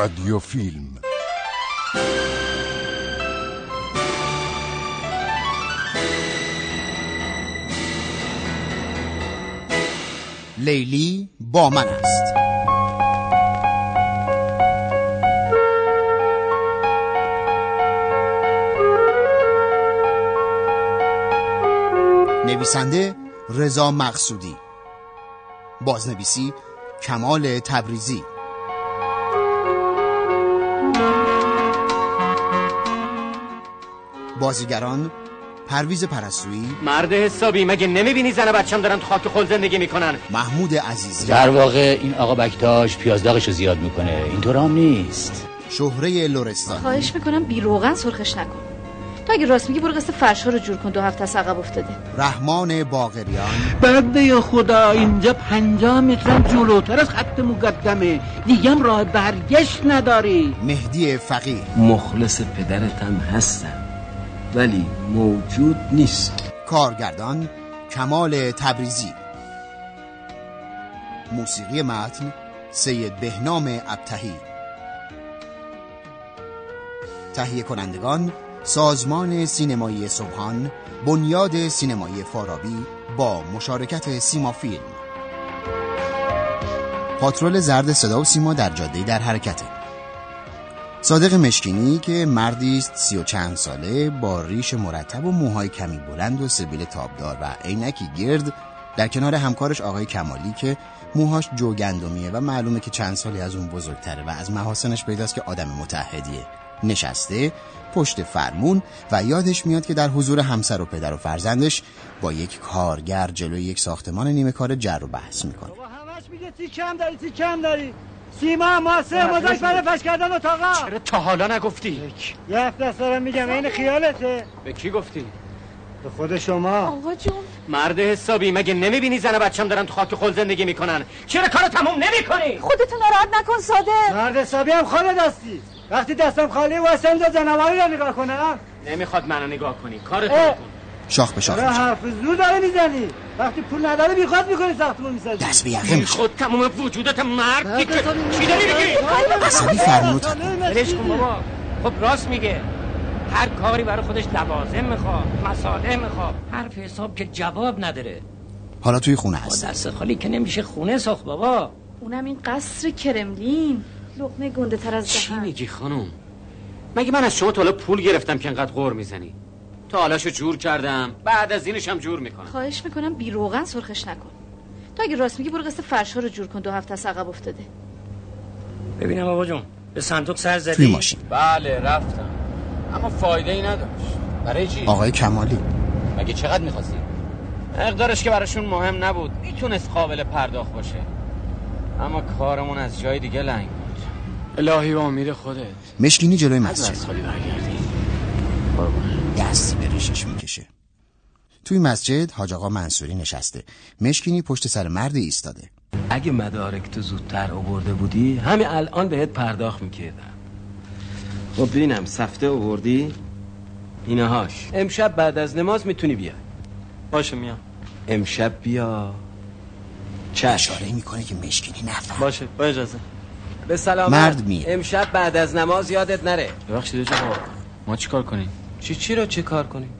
رادیو فیلم لیلی با من است. نویسنده رضا مقصودی. بازنویسی کمال تبریزی. بازیگران پرویز پرستویی. مرد حسابی مگه نمی‌بینی زن بچم دارن تو خاک خل زندگی می‌کنن؟ محمود عزیزی. در واقع این آقا بکتاش پیازداغشو زیاد می‌کنه. اینطور هم نیست. شهره لورستان خواهش می‌کنم بی روغن سرخش نکن. تو اگه راست میگی برو قصد فرش ها رو جور کن. دو هفته از عقب افتاده. رحمان باقریان. بنده یا خدا اینجا پنجاه مترم جلوتر از خط مقدمه. دیگم راه برگشت نداری. مهدی فقیه. مخلص پدرتم هستم. ولی موجود نیست. کارگردان کمال تبریزی. موسیقی متن سید بهنام ابتهی. تهیه کنندگان سازمان سینمایی صبحان بنیاد سینمایی فارابی با مشارکت سیما فیلم. پاترول زرد صدا و سیما در جاده در حرکته. صادق مشکینی که مردی است سی و چند ساله با ریش مرتب و موهای کمی بلند و سبیل تابدار و عینکی گرد در کنار همکارش آقای کمالی که موهاش جوگندمیه و معلومه که چند سالی از اون بزرگتره و از محاسنش پیداست که آدم متحدیه. نشسته پشت فرمون و یادش میاد که در حضور همسر و پدر و فرزندش با یک کارگر جلوی یک ساختمان نیمه کار جر و بحث می‌کنه. همش میگه تی کم داری تی کم داری؟ سیما موثر مداش برای فش کردن اتاقا. چرا تا حالا نگفتی؟ یه هفته است دارم میگم این خیالته. به کی گفتی؟ به خود شما. آقا جون. مرد حسابی مگه نمی‌بینی زن بچم دارن تو خاک خل زندگی می‌کنن؟ چرا کارو تموم نمی‌کنی؟ خودتو ناراحت نکن صادق مرد حسابی هم خاله دستی. وقتی دستم خالی واسه اینجا زنوایی رو نگاه کنم. نمی‌خواد منو نگاه کنی. کارتو. کن شاخ به شاخ حرف زور داره می‌زنی؟ وقتی پول نداره بیخواد می‌کنی ساختمون می‌سازی. دست به یقه میشه خود تمام وجودت مردی که چی داری میگی؟ عصبی تنه ولش کن بابا. خب راست میگه. هر کاری برای خودش لوازم می‌خواد مصالح می‌خواد. حرف حساب که جواب نداره. حالا توی خونه هست. دست خالی که نمیشه خونه ساخت بابا. اونم این قصر کرملین. لقمه گنده تر از چی دهن. میگی خانم؟ مگه من از شما تا حالا پول گرفتم که انقدر غور می‌زنی؟ تا حالاشو جور کردم. بعد از اینش هم جور می‌کنم. خواهش می‌کنم بی روغن سرخش نکن. تو اگه راست میگی برو قصد فرش ها رو جور کن دو هفته از عقب افتاده. ببینم بابا جون به صندوق سر زدی؟ توی ماشین. بله رفتم. اما فایده ای نداشت. برای چی؟ آقای کمالی. مگه چقدر می‌خواستی؟ مقدارش که براشون مهم نبود. می‌تونست قابل پرداخت باشه. اما کارمون از جای دیگه لنگ بود. الهی با امید خودت. مشکینی جلوی مسجد. دستی به ریشش می‌کشه. توی مسجد حاج آقا منصوری نشسته. مشکینی پشت سر مرد ایستاده. اگه مدارک تو زودتر آورده بودی همین الان بهت پرداخت می‌کردم. خب ببینم سفته آوردی؟ اینهاش امشب بعد از نماز می‌تونی بیا باشه میام. امشب بیا. چشم. اشاره می‌کنه که مشکینی نفهم. باشه با اجازه. به سلامت. مرد میه. امشب بعد از نماز یادت نره. ببخشید ما چیکار کنیم؟ چی چی رو چه کار کنیم؟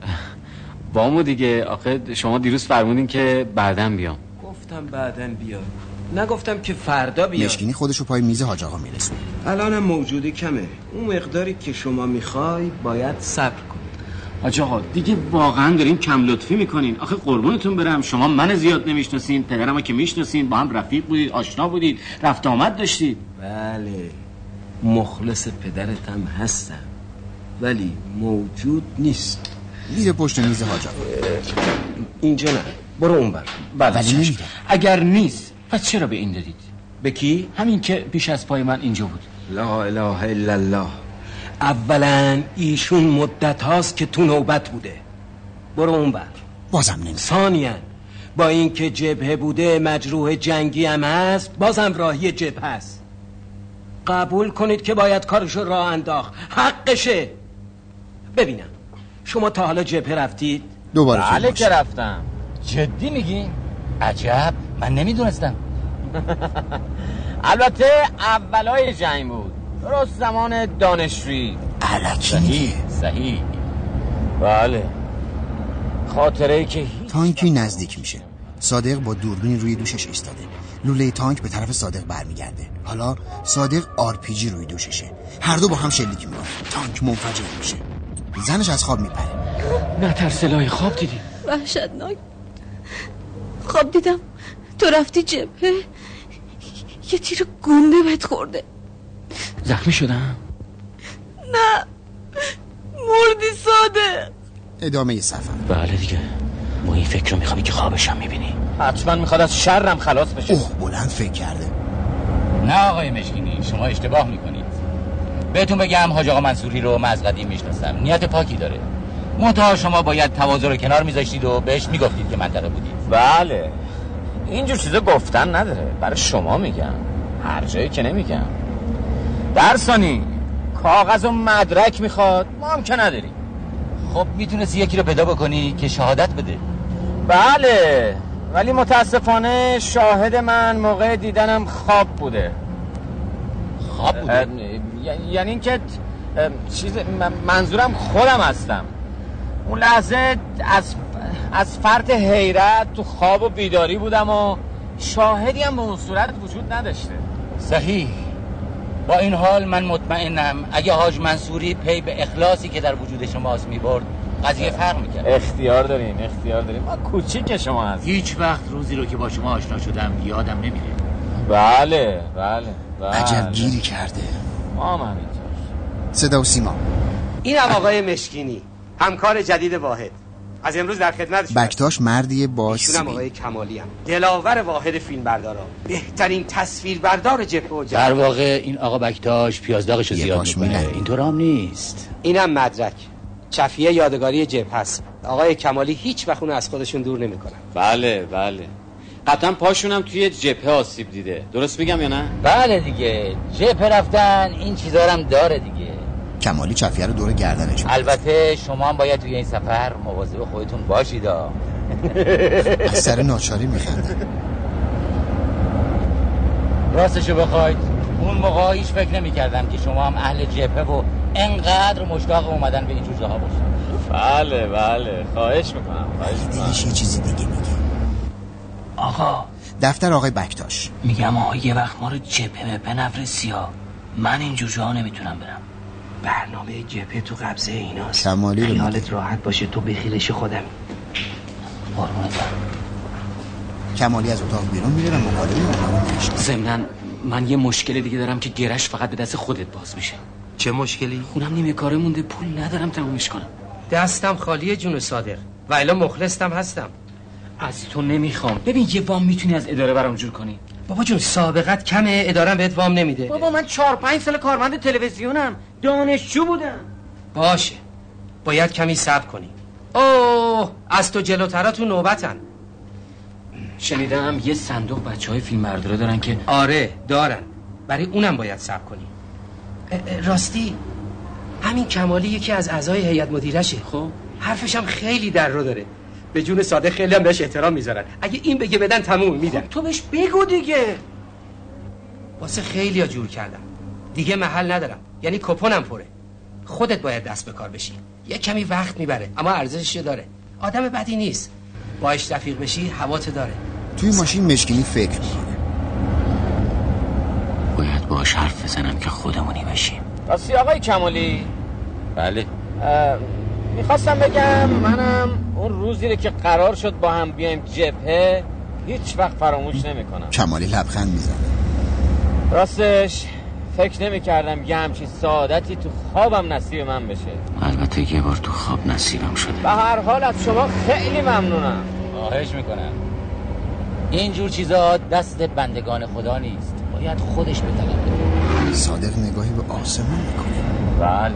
بامو دیگه. آخه شما دیروز فرمودین که بعدم بیام. گفتم بعدن بیا نگفتم که فردا بیا مشکینی خودشو پای میز حاج آقا میرسونه. الانم موجودی کمه. اون مقداری که شما می‌خوای باید صبر کنی آجا آقا دیگه واقعا دارین کم لطفی می‌کنین. آخه قربونتون برم. شما من زیاد نمی‌شناسین پدرم که می‌شناسین با هم رفیق بودید آشنا بودید رفت آمد داشتید. بله. مخلص پدرتم هستم. ولی موجود نیست. میره پشت میز حاج اینجا نه. برو اون بر بعد ولی. اگر نیست پس چرا به این دادید؟ به کی؟ همین که پیش از پای من اینجا بود. لا اله الا الله. اولا ایشون مدت هاست که تو نوبت بوده. برو اون بر بازم نمیره. ثانیا با اینکه جبهه بوده مجروح جنگی هم هست بازم راهی جبهه هست قبول کنید که باید کارشو راه انداخت. حقشه. ببینم. شما تا حالا جبهه رفتید؟ دوباره بله. که رفتم. جدی میگی؟ عجب. من نمی‌دونستم. البته اولای جنگ بود. درست زمان دانشجویی. علکی میگه صحیح. بله. خاطره ای که هیچ تانکی نزدیک میشه. صادق با دوربین روی دوشش ایستاده. لوله تانک به طرف صادق برمیگرده. حالا صادق آرپیجی روی دوششه. هر دو با هم شلیک می‌کنن. تانک منفجر میشه. زنش از خواب میپره. نه ترسلای خواب دیدی. وحشتناک. خواب دیدم. تو رفتی جبهه. یه تیر گنده بهت خورده. زخمی شدم؟ نه. مردی ساده. ادامه سفر. بله دیگه. ما این فکر رو می‌خوام که خوابشم می‌بینی. حتما می‌خواد از شرم خلاص بشه. اوه بلند فکر کرده. نه آقای مشکینی شما اشتباه می‌کنید بهتون بگم حاج آقا منصوری رو من از قدیم می‌شناسم. نیت پاکی داره. منتها شما باید تواضع رو کنار میذاشتید و بهش می‌گفتید که منطقه بودید. بله. اینجور چیزا گفتن نداره. برای شما میگم. هر جایی که نمیگم. درسانی کاغذ و مدرک می‌خواد. ما هم که نداریم. خب می‌تونستی یکی رو پیدا بکنی که شهادت بده. بله. ولی متاسفانه شاهد من موقع دیدنم خواب بوده. خواب بوده؟ یعنی اینکه چیز من- منظورم خودم هستم. اون لحظه از از فرط حیرت تو خواب و بیداری بودم و شاهدی هم به اون صورت وجود نداشته. صحیح. با این حال من مطمئنم اگه حاج منصوری پی به اخلاصی که در وجود شماست می‌برد قضیه فرق می‌کرد. اختیار دارین اختیار دارین. ما کوچیک شما هست هیچ وقت روزی رو که با شما آشنا شدم یادم نمیره. بله بله بله. عجب گیری کرده. ما هم همینطور صدا و سیما. اینم آقای مشکینی همکار جدید واحد. از امروز در خدمت شما. بکتاش مردی با ایشونم آقای کمالی هم. دلاور واحد فیلم بردارا بهترین تصویربردار جبهه و در جبهه واقع این آقا بکتاش پیازداغش زیاد می‌کنه. اینطور هم نیست. اینم مدرک. چفیه یادگاری جبهه است. آقای کمالی هیچ وقت از خودشون دور نمی‌کنن. بله بله. قطعا پاشونم توی جبهه آسیب دیده. درست میگم یا نه؟ بله دیگه. جبهه رفتن این چیزا هم داره دیگه. کمالی چفیه رو دور گردنش. البته شما هم باید توی این سفر مواظب خودتون باشید ها. از سر ناچاری میخنده راستشو بخواید. اون موقع هیچ فکر نمی کردم که شما هم اهل جبهه و انقدر مشتاق اومدن به این جور جاها باشید. بله بله. خواهش می‌کنم خواهش می‌کنم. یه چیزی دیگه میگه آقا. دفتر آقای بکتاش. میگم آقا یه وقت ما رو جبهه به نفرستی ها من این جور جاها نمی‌تونم برم. برنامه جبهه تو قبضه ایناست. کمالی رو خیالت راحت باشه تو بخیرش خودمی قربونت برم. کمالی از اتاق بیرون میره و نشته ضمنا من یه مشکل دیگه دارم که گرش فقط به دست خودت باز میشه. چه مشکلی؟ خونم نیمه کاره مونده پول ندارم تمومش کنم. دستم خالی جون صادق. و الا مخلصتم هستم. از تو نمی‌خوام. ببین یه وام می‌تونی از اداره برام جور کنی. بابا جون سابقت کمه ادارم بهت وام نمیده. بابا من چهار پنج سال کارمند تلویزیونم. دانشجو بودم. باشه. باید کمی صبر کنی. اوه از تو جلوترا تو نوبتن. شنیدم یه صندوق بچه های فیلم برداره دارن که آره دارن. برای اونم باید صبر کنی. اه، اه، راستی همین کمالی یکی از اعضای هیئت مدیرشه. خب. حرفش هم خیلی در رو داره. به جون صادق خیلی هم بهش احترام می‌ذارن. اگه این بگه بدن تموم میدن. تو بهش بگو دیگه. واسه خیلی ها جور کردم. دیگه محل ندارم. یعنی کپونم پره. خودت باید دست به کار بشی. یه کمی وقت می‌بره اما ارزشش داره. آدم بدی نیست. باش رفیق بشی هوات داره. توی ماشین مشکینی فکر می‌کنه باید باش حرف بزنم که خودمونی بشیم. راستی آقای کمالی؟ بله. می‌خواستم بگم منم اون روزی رو که قرار شد با هم بیایم جبهه هیچ وقت فراموش نمی‌کنم. کمالی لبخند می‌زنه. راستش فکر نمی کردم یه همچین سعادتی تو خوابم نصیب من بشه. البته یه بار تو خواب نصیبم شده. به هر حال از شما خیلی ممنونم. خواهش می‌کنم. اینجور چیزا دست بندگان خدا نیست. باید خودش بطلبه صادق نگاهی به آسمون می‌کنه بله.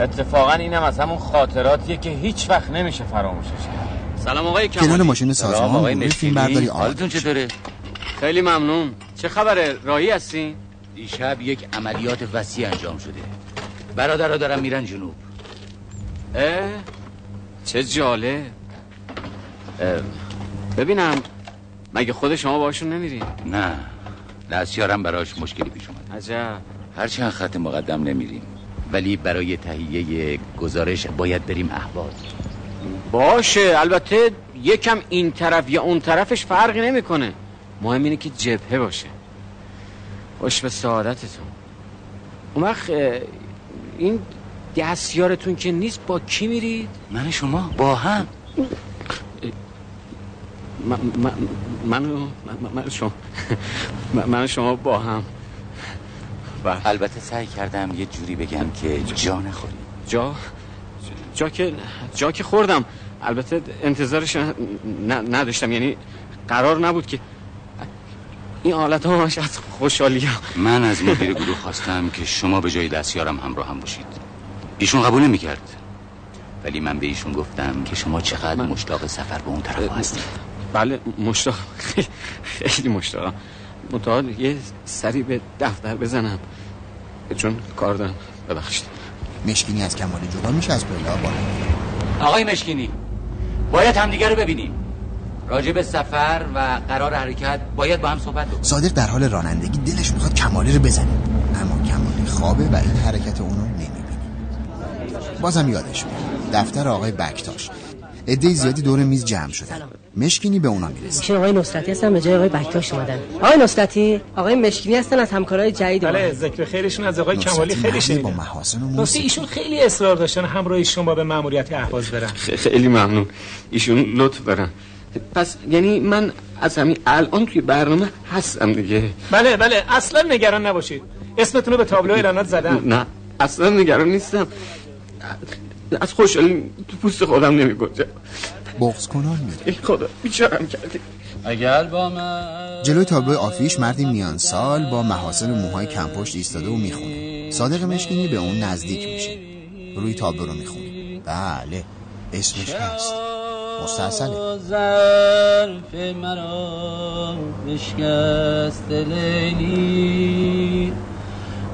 اتفاقا اینم از همون خاطراتیه که هیچ وقت نمیشه فراموشش کرد. سلام آقای کمالی کنار ماشین سازمان آقای فیلم برداری. حالتون چطوره؟ خیلی ممنون. چه خبره راهی هستی دیشب یک عملیات وسیع انجام شده. برادرها دارن میرن جنوب. اه؟ چه جالب. اه، ببینم مگه خود شما باشون نمیرین؟ نه. دستیارم براش مشکلی پیش اومده. عجب. هرچند خط مقدم نمیریم. ولی برای تهیه گزارش باید بریم اهواز باشه البته یکم این طرف یا اون طرفش فرقی نمی‌کنه. مهم اینه که جبهه باشه. خوش به سعادتتون. اون وقت این دستیارتون که نیست با کی میرید؟ من شما با هم. من من من من- شما من- شما با هم. بله. البته سعی کردم یه جوری بگم که جا نخوری جا؟ جا که جا که خوردم. البته انتظارش نداشتم. یعنی قرار نبود که این حالت ها همش از خوشحالی ها. من از مدیر گروه خواستم که شما به جای دستیارم همراه هم باشید. ایشون قبول نمی‌کرد. ولی من به ایشون گفتم که شما چقدر مشتاق سفر به اون طرف هستید. بله مشتاق. خیلی- خیلی مشتاقم. متعال یه سری به دفتر بزنم. چون کار دارم. ببخشید. مشکینی از کمال جدا میشه از پله بالا آقای مشکینی باید همدیگه رو ببینیم. راجع به سفر و قرار حرکت باید با هم صحبت بکنیم. صادق در حال رانندگی دلش می‌خواد کمالی رو بزنه. اما کمالی خوابه و این حرکت اونو نمی‌بینه. بازم یادش میاد دفتر آقای بکتاش. عده زیادی دور میز جمع شدن مشکینی به اونا می‌رسه ایشون آقای نصرتی هستن به جای آقای بکتاش اومدن. آقای نصرتی آقای مشکینی هستن از همکارای جدید بله. ذکر خیرشون از آقای کمالی خیلی مردی با محاسن و ایشون خیلی اصرار داشتن همراه شما به ماموریت اهواز برن. خیلی ممنون. ایشون لطف دارن پس یعنی من از همین الان توی برنامه هستم دیگه. بله بله اصلا نگران نباشید. اسمتون رو به تابلو اعلانات زدم. نه اصلا نگران نیستم. از خوشحالی تو پوست خودم نمی بغض کنان میره ای خدا بیچارم کردی؟ اگر با من جلوی تابلو آفیش مردی میان سال با محاسن و موهای کمپشت ایستاده و می‌خونه. صادق مشکینی به اون نزدیک میشه. روی تابلو رو می‌خونه. بله اسمش هست. مستحصله ظرف مرا بشکست لیلی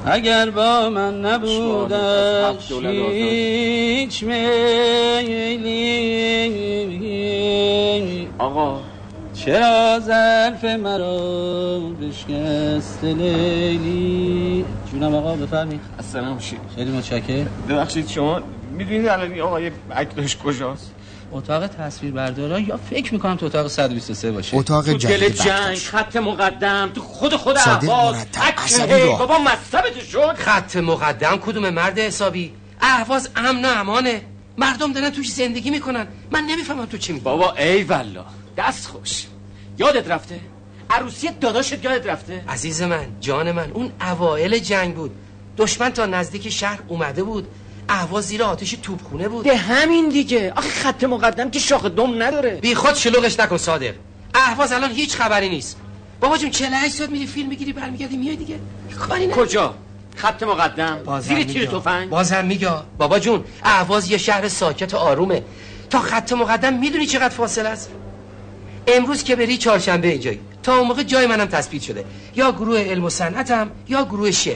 اگر با من نبودش هیچ میلی. آقا. چرا ظرف مرا بشکست لیلی؟ جونم آقا اصلا باشید خیلی متشکرم. ببخشید شما می‌دونید الان آقای اکتاش کجاست؟ اتاق تصویر بردارا یا فکر می‌کنم تو اتاق 123 باشه؟ اتاق تو جدید دل جنگ خط مقدم تو خود خود احواز عصبی. بابا مصبت شد. خط مقدم کدوم مرد حسابی؟ اهواز امن و امانه. مردم دارن توش زندگی می‌کنن. من نمی‌فهمم تو چی میگی. بابا ای والله دست خوش. یادت رفته؟ عروسی داداشت یادت رفته؟ عزیز من جان من اون اوائل جنگ بود. دشمن تا نزدیک شهر اومده بود. اهواز زیر آتش توپخونه بود. ده همین دیگه. آخه خط مقدم که شاخ دم نداره. بی خود شلوغش نکن صادق. اهواز الان هیچ خبری نیست. بابا جون 48 ساعت میری فیلم می‌گیری برمیگردی میای دیگه. کاری نه کجا؟ خط مقدم. زیر تیر. تفنگ. بازم میگه. بابا جون اهواز یه شهر ساکت و آرومه. تا خط مقدم می‌دونی چقدر فاصله است؟ امروز که بری چهارشنبه اینجایی. تا اون موقع جای منم تثبیت شده. یا گروه علم و صنعتم یا گروه شعر.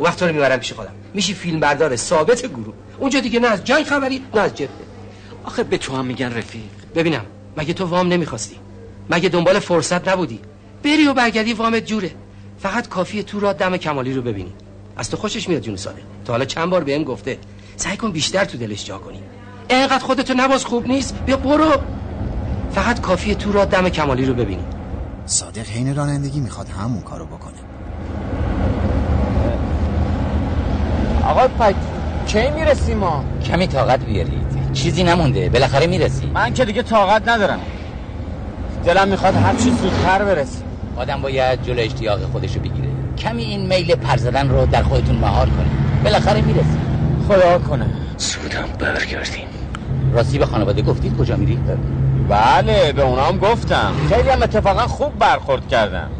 وقت رو می‌برم پیش خودم. میشی فیلم بردار ثابت گروه. اونجا دیگه نه از جنگ خبری نه از جبهه آخه به تو هم میگن رفیق. ببینم مگه تو وام نمی‌خواستی؟ مگه دنبال فرصت نبودی؟ بری و برگردی وامت جوره. فقط کافیه تو را دم کمالی رو ببینی. از تو خوشش میاد جون ساده. تا حالا چند بار بهم گفته سعی کن بیشتر تو دلش جا کنی. اینقدر خودتو نباز خوب نیست؟ بیا برو. فقط کافیه تو را دم کمالی رو ببینی. صادق حین رانندگی می‌خواد همون کارو بکنه. آقا پک کی می‌رسیم ما؟ کمی طاقت بیارید. چیزی نمونده بالاخره می‌رسی من که دیگه طاقت ندارم. دلم می‌خواد هر چی زودتر برسیم آدم باید جلو اشتیاق خودش رو بگیره. کمی این میل پر زدن رو در خودتون مهار کنید. بالاخره می‌رسی خدا کنه. سودم برگردیم راستی به خانواده گفتید کجا میری؟ بله به اونام گفتم. خیلی هم اتفاقا خوب برخورد کردم.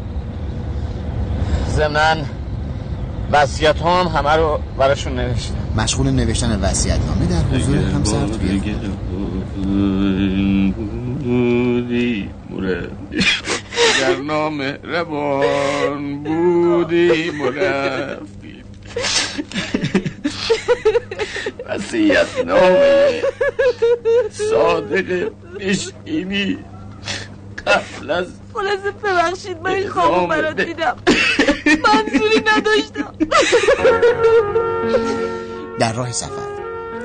ضمناً وصیت هم همه رو براشون نوشتم مشغول نوشتن وصیت‌نامه در حضور همسر توی خونه. بودی مربی در نام ربان بودی مربی وسیعت نامه صادق مشکینی قبل از خلاصه ببخشید من این خوابو برات میدم منظوری نداشتم. در راه سفر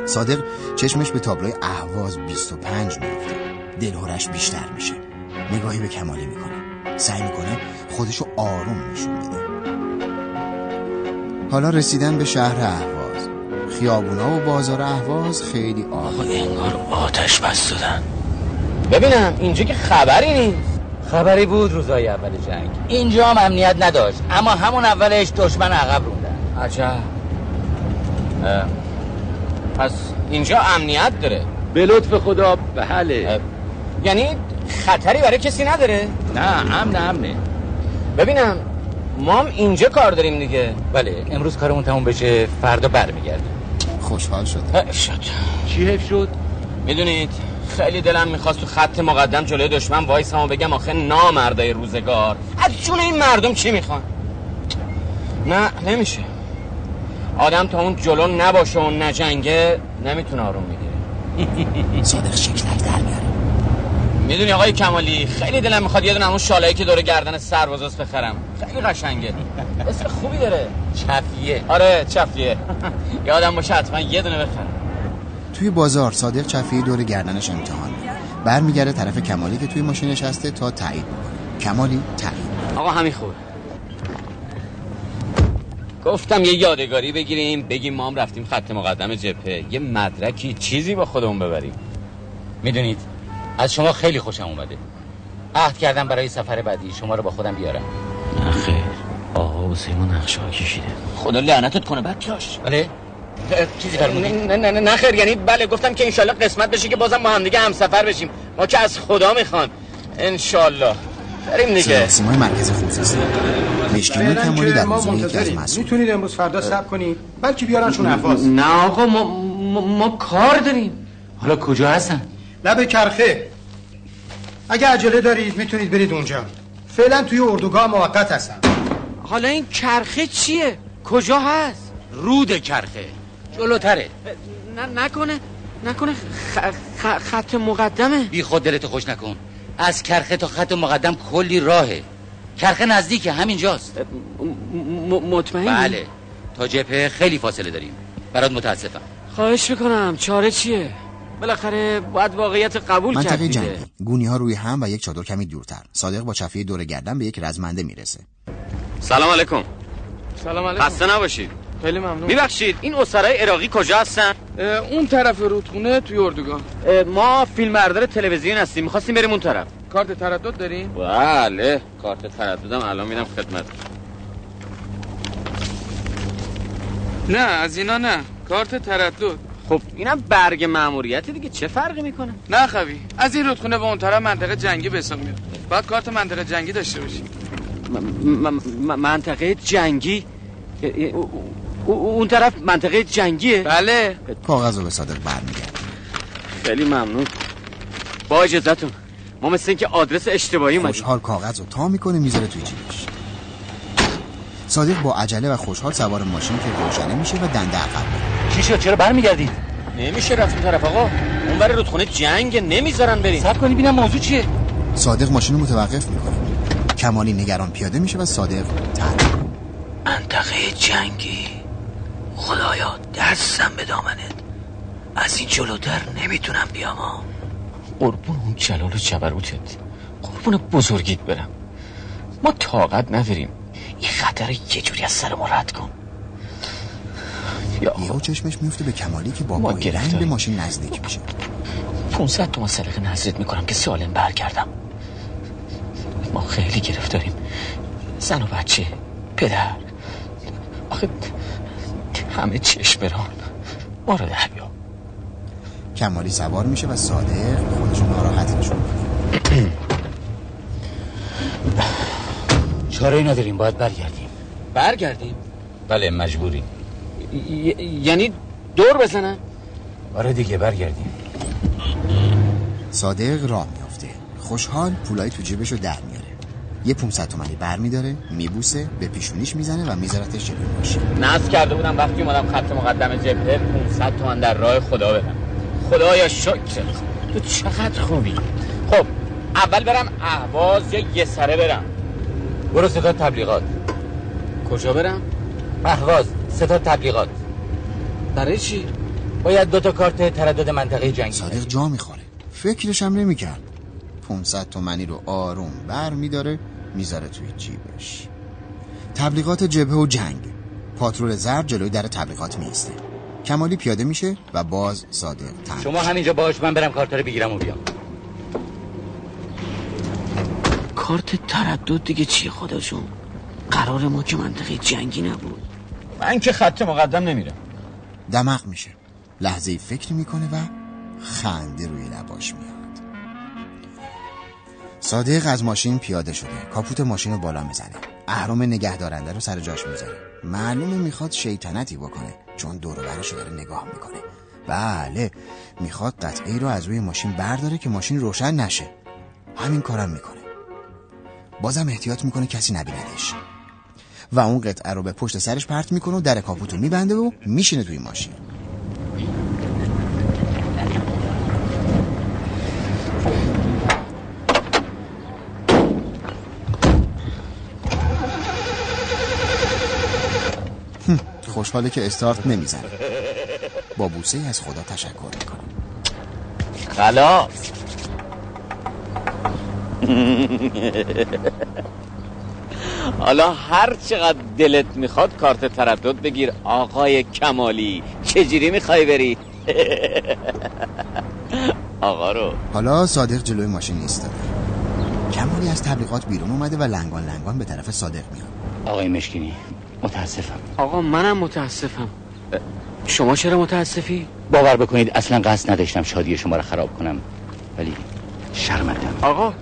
صادق چشمش به تابلوی اهواز 25 میفته دلهورش بیشتر میشه. نگاهی به کمالی می‌کنه. سعی می‌کنه خودشو آروم نشون بده. حالا رسیدن به شهر اهواز. خیابونا و بازار اهواز خیلی آقا انگار آتش بس دادن ببینم اینجا که خبری نیست. خبری بود روزای اول جنگ. اینجا هم امنیت نداشت اما همون اولش دشمن عقب روندن عجب. اه، پس اینجا امنیت داره؟ به لطف خدا بله. یعنی خطری برای کسی نداره؟ نه امن امنه. ببینم ما هم اینجا کار داریم دیگه. بله امروز کارمون تموم بشه فردا برمیگردیم. خوشحال حیف شد چی حیف شد؟ می‌دونید خیلی دلم می‌خواست تو خط مقدم جلوی دشمن وایسم و بگم آخه نامردای روزگار. از جون این مردم چی می‌خوان؟ نه نمیشه. آدم تا اون جلو نباشه و نجنگه نمی‌تونه آروم بگیره. صادق شکلک در میاره. می‌دونی آقای کمالی خیلی دلم می‌خواد یه دونه همون شالایی که دور گردن سربازاست بخرم. خیلی قشنگه. اسم خوبی داره. چفیه. آره چفیه. یادم باشه حتما یه دونه بخرم. توی بازار صادق چفیه دور گردنش امتحان. برمیگرده طرف کمالی که توی ماشین نشسته تا تایید بکنه. کمالی تایید. آقا همین خوبه. گفتم یه یادگاری بگیریم بگیم ما هم رفتیم خط مقدم جبهه. یه مدرکی چیزی با خودمون ببریم. می‌دونید از شما خیلی خوشم اومده. عهد کردم برای سفر بعدی شما رو با خودم بیارم. نه خیر. آقا حسین نقشه ها کشیده. خدا لعنتت کنه بکاش بله. چیزی فرمودی نه نه نه نه خیر. یعنی بله گفتم که انشالله قسمت بشه که بازم با هم دیگه هم سفر بشیم. ما که از خدا می‌خوان. انشالله بریم دیگه. سیمای مرکز خصوصی. مشکین و کمالی در ما حضور یکی از مسئول. می‌تونید امروز فردا صبر کنید بلکه بیارنشون احواز نه آقا ما, ما, ما کار داریم. حالا کجا هستن؟ لب کرخه اگه عجله دارید می‌تونید برید اونجا. فعلا توی اردوگاه موقت هستم حالا این کرخه چیه؟ کجا هست؟ رود کرخه جلوتره. نه نکنه نکنه. خ... خ... خط مقدمه. بی خود دلتو خوش نکن. از کرخه تا خط مقدم کلی راهه. کرخه نزدیکه همینجاست م... مطمئنی؟ بله. تا جبهه خیلی فاصله داریم. برات متاسفم. خواهش می‌کنم. چاره چیه؟ بالاخره باید واقعیت قبول کرد منطقه. جنگی. گونی ها روی هم و یک چادر کمی دورتر. صادق با چفیه دور گردن به یک رزمنده می‌رسه. سلام علیکم. سلام علیکم. خسته نباشید. خیلی ممنون. میبخشید این اسرای عراقی کجا هستن؟ اون طرف رودخونه توی اردوگاه. اه، ما فیلم بردار تلویزیون هستیم می‌خواستیم بریم اون طرف. کارت تردد دارین؟ بله کارت ترددم الان میدم خدمت. نه از اینا نه کارت تردد. خب اینم برگ ماموریت دیگه چه فرقی می‌کنه؟ نه خوی از این رودخونه به اون طرف منطقه جنگی به حساب میاد. باید کارت منطقه جنگی داشته باشی منطقه جنگی؟ اون طرف منطقه جنگیه. بله. کاغذ رو به صادق برمیگرده خیلی ممنون. با اجازتون ما مثل اینکه آدرس اشتباهی اومدیم. خوشحال کاغذ رو تا می‌کنه می‌ذاره توی جیبش. صادق با عجله و خوشحال سوار ماشین که روشنه میشه و دنده عقب میره. چی شد؟ چرا برمیگردید نمیشه رفت اون طرف آقا. اون برای رودخونه جنگ نمی‌ذارن بریم. صبر کنی ببینم موضوع چیه. صادق ماشین رو متوقف می‌کنه. کمالی نگران پیاده میشه و صادق تحت. منطقه جنگی. خدایا دستم به دامنت. از این جلوتر نمی‌تونم بیام ها. قربون اون جلال و جبروتت. قربون بزرگیت برم. ما طاقت نداریم. این خطر رو یه جوری از سر ما رد کن. یا یهو چشمش میفته به کمالی که با ما رنگ به. ماشین نزدیک میشه. 500 تومن صدقه نظرت می‌کنم که سالم برگردم. ما خیلی گرفتاریم. زن و بچه پدر. آخه همه چشم بران ما رو در بیا کمالی سوار میشه و صادق خودشون ناراحت نشون میده چاره ای نداریم باید برگردیم. برگردیم؟ بله مجبوری ی- یعنی دور بزنم آره دیگه برگردیم. صادق راه میافته. خوشحال پولای تو جیبش رو در میاره. یه 500 تومنی بر میداره میبوسه به پیشونیش می‌زنه و میذارتش جلوی ماشین. نصب کرده بودم وقتی اومدم خط مقدم جبهه 500 تومن در راه خدا بدم. خدایا شکر. تو چقدر خوبی. خب اول برم اهواز یا یه سره برم؟ برو صدا تبلیغات. کجا برم؟ اهواز سه تا تبلیغات. برای چی؟ باید دو تا کارت تردد منطقه جنگی صادق جا می‌خوره. فکرش هم نمی‌کرد. 500 تومنی رو آروم بر میداره می‌ذاره توی جیبش. تبلیغات جبهه و جنگ. پاترول زرد جلوی در تبلیغات میسته کمالی پیاده میشه و باز صادق تن شما همینجا باش من برم کارت رو بگیرم و بیام. کارت تردد دیگه چی خدا جون قرار ما که منطقه جنگی نبود. من که خط مقدم نمیرم. دمق میشه. لحظه ای فکر می‌کنه و خنده روی لباش میاد صادق از ماشین پیاده شده. کاپوت ماشین رو بالا می‌زنه. اهرام نگه دارنده رو سر جاش می‌ذاره. معلومه می‌خواد شیطنتی بکنه چون دور رو داره نگاه می‌کنه. بله می‌خواد قطعه رو از روی ماشین برداره که ماشین روشن نشه. همین کارم می‌کنه. بازم احتیاط می‌کنه کسی نبیندش و اون قطعه رو به پشت سرش پرت می‌کنه و در کاپوت رو میبنده و میشینه توی ماشین. خوشحاله که استارت نمی‌زنه. با بوسه از خدا تشکر می‌کنه خلاص حالا هر چقدر دلت می‌خواد کارت تردد بگیر آقای کمالی. چجوری می‌خوای بری؟ آقا رو. حالا صادق جلوی ماشین ایستاده کمالی از تبلیغات بیرون اومده و لنگان لنگان به طرف صادق میاد. آقای مشکینی متاسفم. آقا منم متاسفم. شما چرا متاسفی؟ باور بکنید اصلا قصد نداشتم شادی شما رو خراب کنم. ولی شرمندم. آقا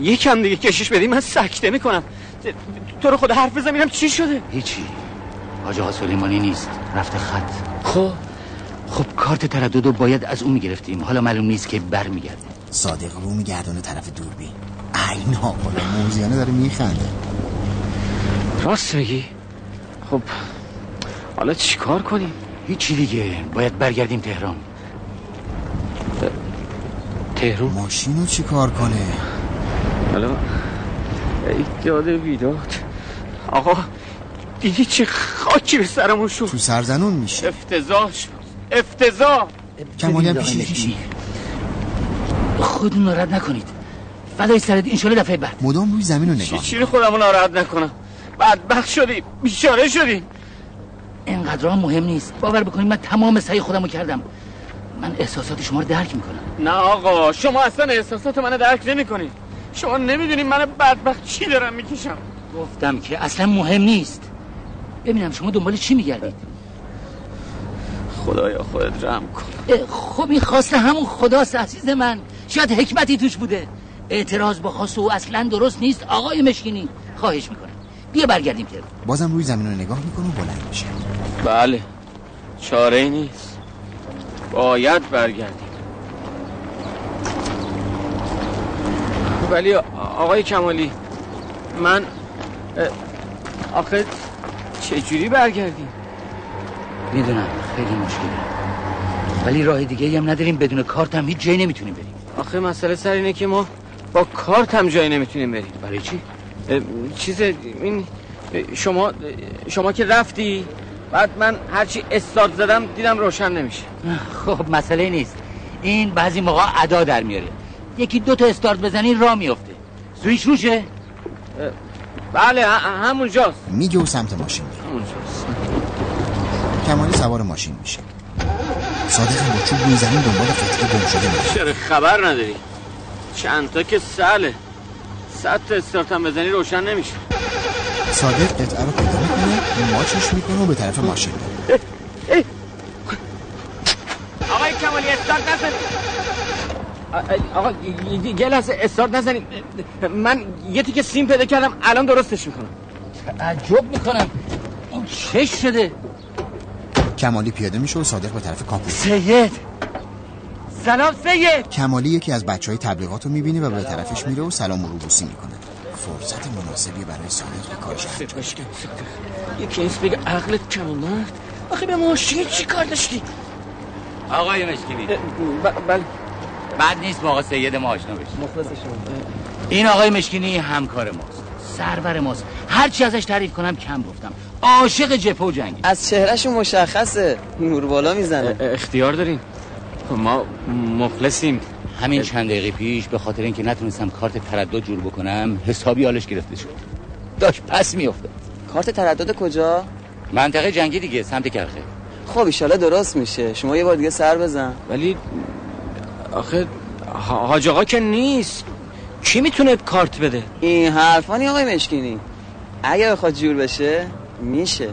یکم دیگه کشش بدی من سکته می‌کنم. تو رو خدا حرف بزن چی شده؟ هیچی. حاج سلیمانی نیست. رفته خط. خب خب کارت تردد رو باید از اون می‌گرفتیم. حالا معلوم نیست که بر میگرده صادق رو میگردونه طرف دوربین. این آقا موزیانه داره میخنده. راست میگی؟ خب حالا چیکار کنیم؟ هیچی دیگه. باید برگردیم تهران. تهران؟ ماشین رو چی کار کنه؟ حالا ای داد بیداد آقا دیدی چه خاکی به سرمون شد؟ تو سرزنون میشه. افتضاح شد. افتضاح. کمالی هم پیشی خودتون ناراحت نکنید. فدای سرت این دفعه بعد. مدام روی زمین رو نگاه چی خودمو ناراحت نکنم؟ بدبخت شدی بیچاره شدی اینقدر هم مهم نیست. باور بکنید من تمام سعی خودمو کردم. من احساسات شما رو درک می‌کنم. نه آقا شما اصلا احساسات منو درک نمی‌کنید شما نمی‌دونید من بدبخت چی دارم می‌کشم. گفتم که اصلا مهم نیست. ببینم شما دنبال چی میگردید. خدایا خودت رحم کن. خب این خواسته همون خداست عزیز من. شاید حکمتی توش بوده. اعتراض با خواست او اصلا درست نیست آقای مشکینی. خواهش می‌کنم. بیا برگردیم که بازم روی زمین رو نگاه می‌کنه و بلند میشه بله. چاره ای نیست. باید برگردیم. ولی آقای کمالی من آخه چجوری برگردیم؟ می‌دونم خیلی مشکله. ولی راه دیگه هم نداریم. بدون کارت هم هیچ جایی نمی‌تونیم بریم. آخه مسئله سر اینه که ما با کارت هم جایی نمی‌تونیم بریم. برای چی؟ چیز این شما شما که رفتی بعد من هرچی استارت زدم دیدم روشن نمیشه. خب مسئله نیست. این بعضی موقع ادا در میاره. یکی دو تا استارت بزنی را میفته. سویش روشه؟ بله همونجاست میگه و سمت ماشین همونجاست کمالی سوار ماشین میشه. صادق با چوب روی زمین دنبال قطعه گم شده میشه. چرا خبر نداری؟ چند تا که ساله صد تا استارت هم بزنی روشن نمیشه. صادق قطعه رو پیدا می‌کنه ماچش می‌کنه و به طرف ماشین. آقای کمالی استارت نزن آقا یه لحظه استارت نزنید من یه تیکه سیم پیدا کردم الان درستش می‌کنم. تعجب می‌کنم. این چه شده. کمالی پیاده میشه و صادق به طرف کاپوت سید. سلام سید. کمالی یکی از بچه های تبلیغات رو می‌بینه و به طرفش میره و سلام و روبوسی می‌کنه. فرصت مناسبی برای صادق به کارش یکی نیست بگه عقلت کم اومد. آخه به ماشین چی کار داشتی؟ آقای مشکینی بله. بعد نیست با آقا سید ما آشنا بشیم. این آقای مشکینی همکار ماست. سرور ماست. هرچی ازش تعریف کنم کم گفتم. عاشق جپو جنگ از چهرهشون مشخصه. نور بالا می‌زنه. اختیار دارین؟ ما مخلصیم. همین چند دقیقه پیش به خاطر اینکه نتونستم کارت تردد جور بکنم حسابی حالش گرفته شد. داشت پس میافتاد. کارت تردد کجا؟ منطقه جنگی دیگه سمت کرخه خب ایشالا درست میشه. شما یه بار دیگه سر بزن. ولی آخه حاج آقا که نیست. کی می‌تونه کارت بده؟ این حرفانی آقای مشکینی. اگه بخواد جور بشه میشه.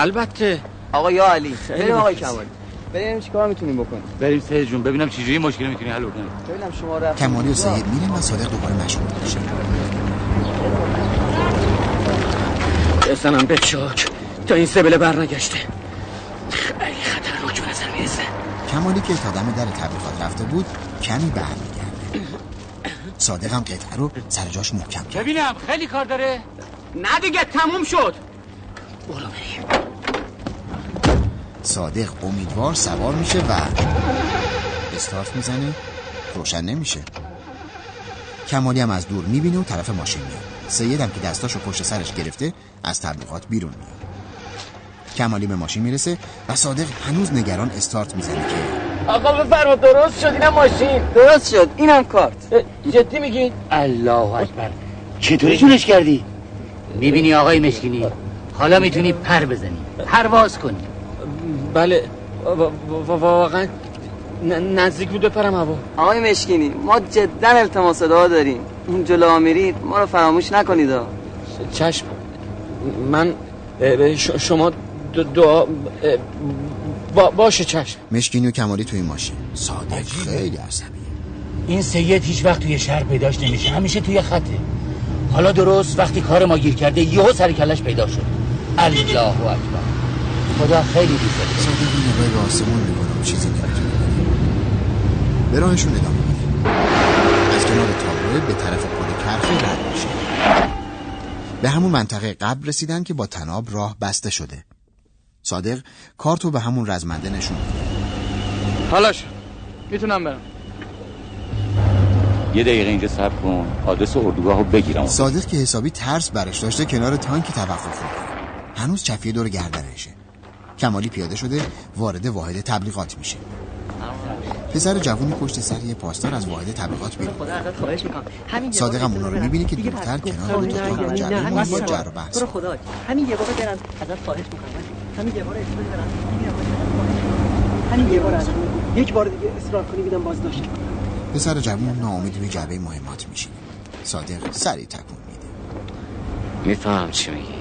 البته آقا یا علی. بریم آقای. کمالی بریم چیکار می‌تونیم بکنیم؟ بریم سید جون. ببینم چجوری مشکل می‌تونی حل کنی ببینم شما رفت کمالی و سید میرن و صادق دوباره مشغول میشه بزنم به چاک. تا این سبله بر نگشته خیلی خطرناک به نظر می‌رسه. کمالی که تا دم در تبلیغات رفته بود کمی برمیگرده. صادق هم قطعه رو سر جاش محکم کرد. ببینم خیلی کار داره. نه دیگه تموم شد. برو بریم. صادق امیدوار سوار میشه و استارت می‌زنه. روشن نمیشه. کمالی هم از دور می‌بینه و طرف ماشین میاد. سیدم که دستاشو پشت سرش گرفته از تبلیغات بیرون میاد. کمالی به ماشین می‌رسه و صادق هنوز نگران استارت می‌زنه که آقا بفرما درست شد اینم ماشین. درست شد اینم کارت. جدی میگین الله اکبر. چطوری جونش کردی؟ می‌بینی آقای مشکینی؟ حالا می‌تونی پر بزنی. پرواز کنی. بله وا- وا- واقعا ن- نزدیک بود بپرم هوا. آقای مشکینی ما جدا التماس دعا داریم. اون جلو میرید ما رو فراموش نکنید. چشم من شما دعا با باشه چشم. مشکینی و کمالی توی ماشین. صادق خیلی عصبیه. این سید هیچ وقت توی شهر پیداش نمیشه همیشه توی خطه. حالا درست وقتی کار ما گیر کرده یهو سر کلش پیدا شد. الله اکبر. خدا خیلی دوست داره صادق این نگاهی به آسمون می‌کنه و چیزی نمی‌تونه بگه. به راهشون ادامه میده از کنار تابلو به طرف پل کرخه رد میشه. به همون منطقه قبل رسیدن که با تناب راه بسته شده. صادق کارتو به همون رزمنده نشون میده. حالاش می‌تونم برم. یه دقیقه اینجا صبر کن. آدرس اردوگاه رو بگیرم. صادق که حسابی ترس برش داشته کنار تانکی توقف می‌کنه. هنوز چفیه دور گردنشه. کمالی پیاده شده وارد واحد تبلیغات میشه. پسر جوونی پشت سر یه پاسدار از واحد تبلیغات بیرون خدا ازت خواهش می‌کنم. همین صادقم اونا رو می‌بینه که دورتر کنار دو تا و با جر و بحث رو خدا همین یه بار برم. ازت خواهش می‌کنم. همین یه بار همین یه بار یک بار دیگه اصرار کنی بیدم بازداشت پسر جوون ناامید روی جعبه مهمات میشینه. صادق سریع تکون میده. میفهم چی میگی.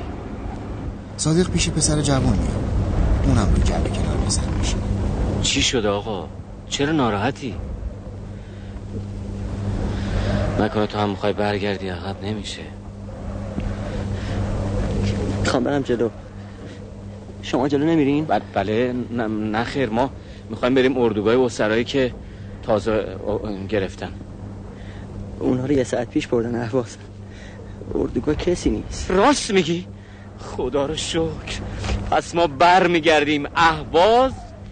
صادق پیش پسر جوون میاد. اونم روی جعبه کنار پسر میشه. چی شده آقا؟ چرا ناراحتی؟ نکنه تو هم می‌خوای برگردی عقب نمیشه. می‌خوام برم جلو. شما جلو نمیرین؟ بعد بله نه, خیر. ما می‌خوایم بریم اردوگاه اسرایی که تازه گرفتن. اونها رو یه ساعت پیش بردن اهواز. اردوگاه کسی نیست. راست میگی؟ خدا رو شکر. پس ما بر میگردیم اهواز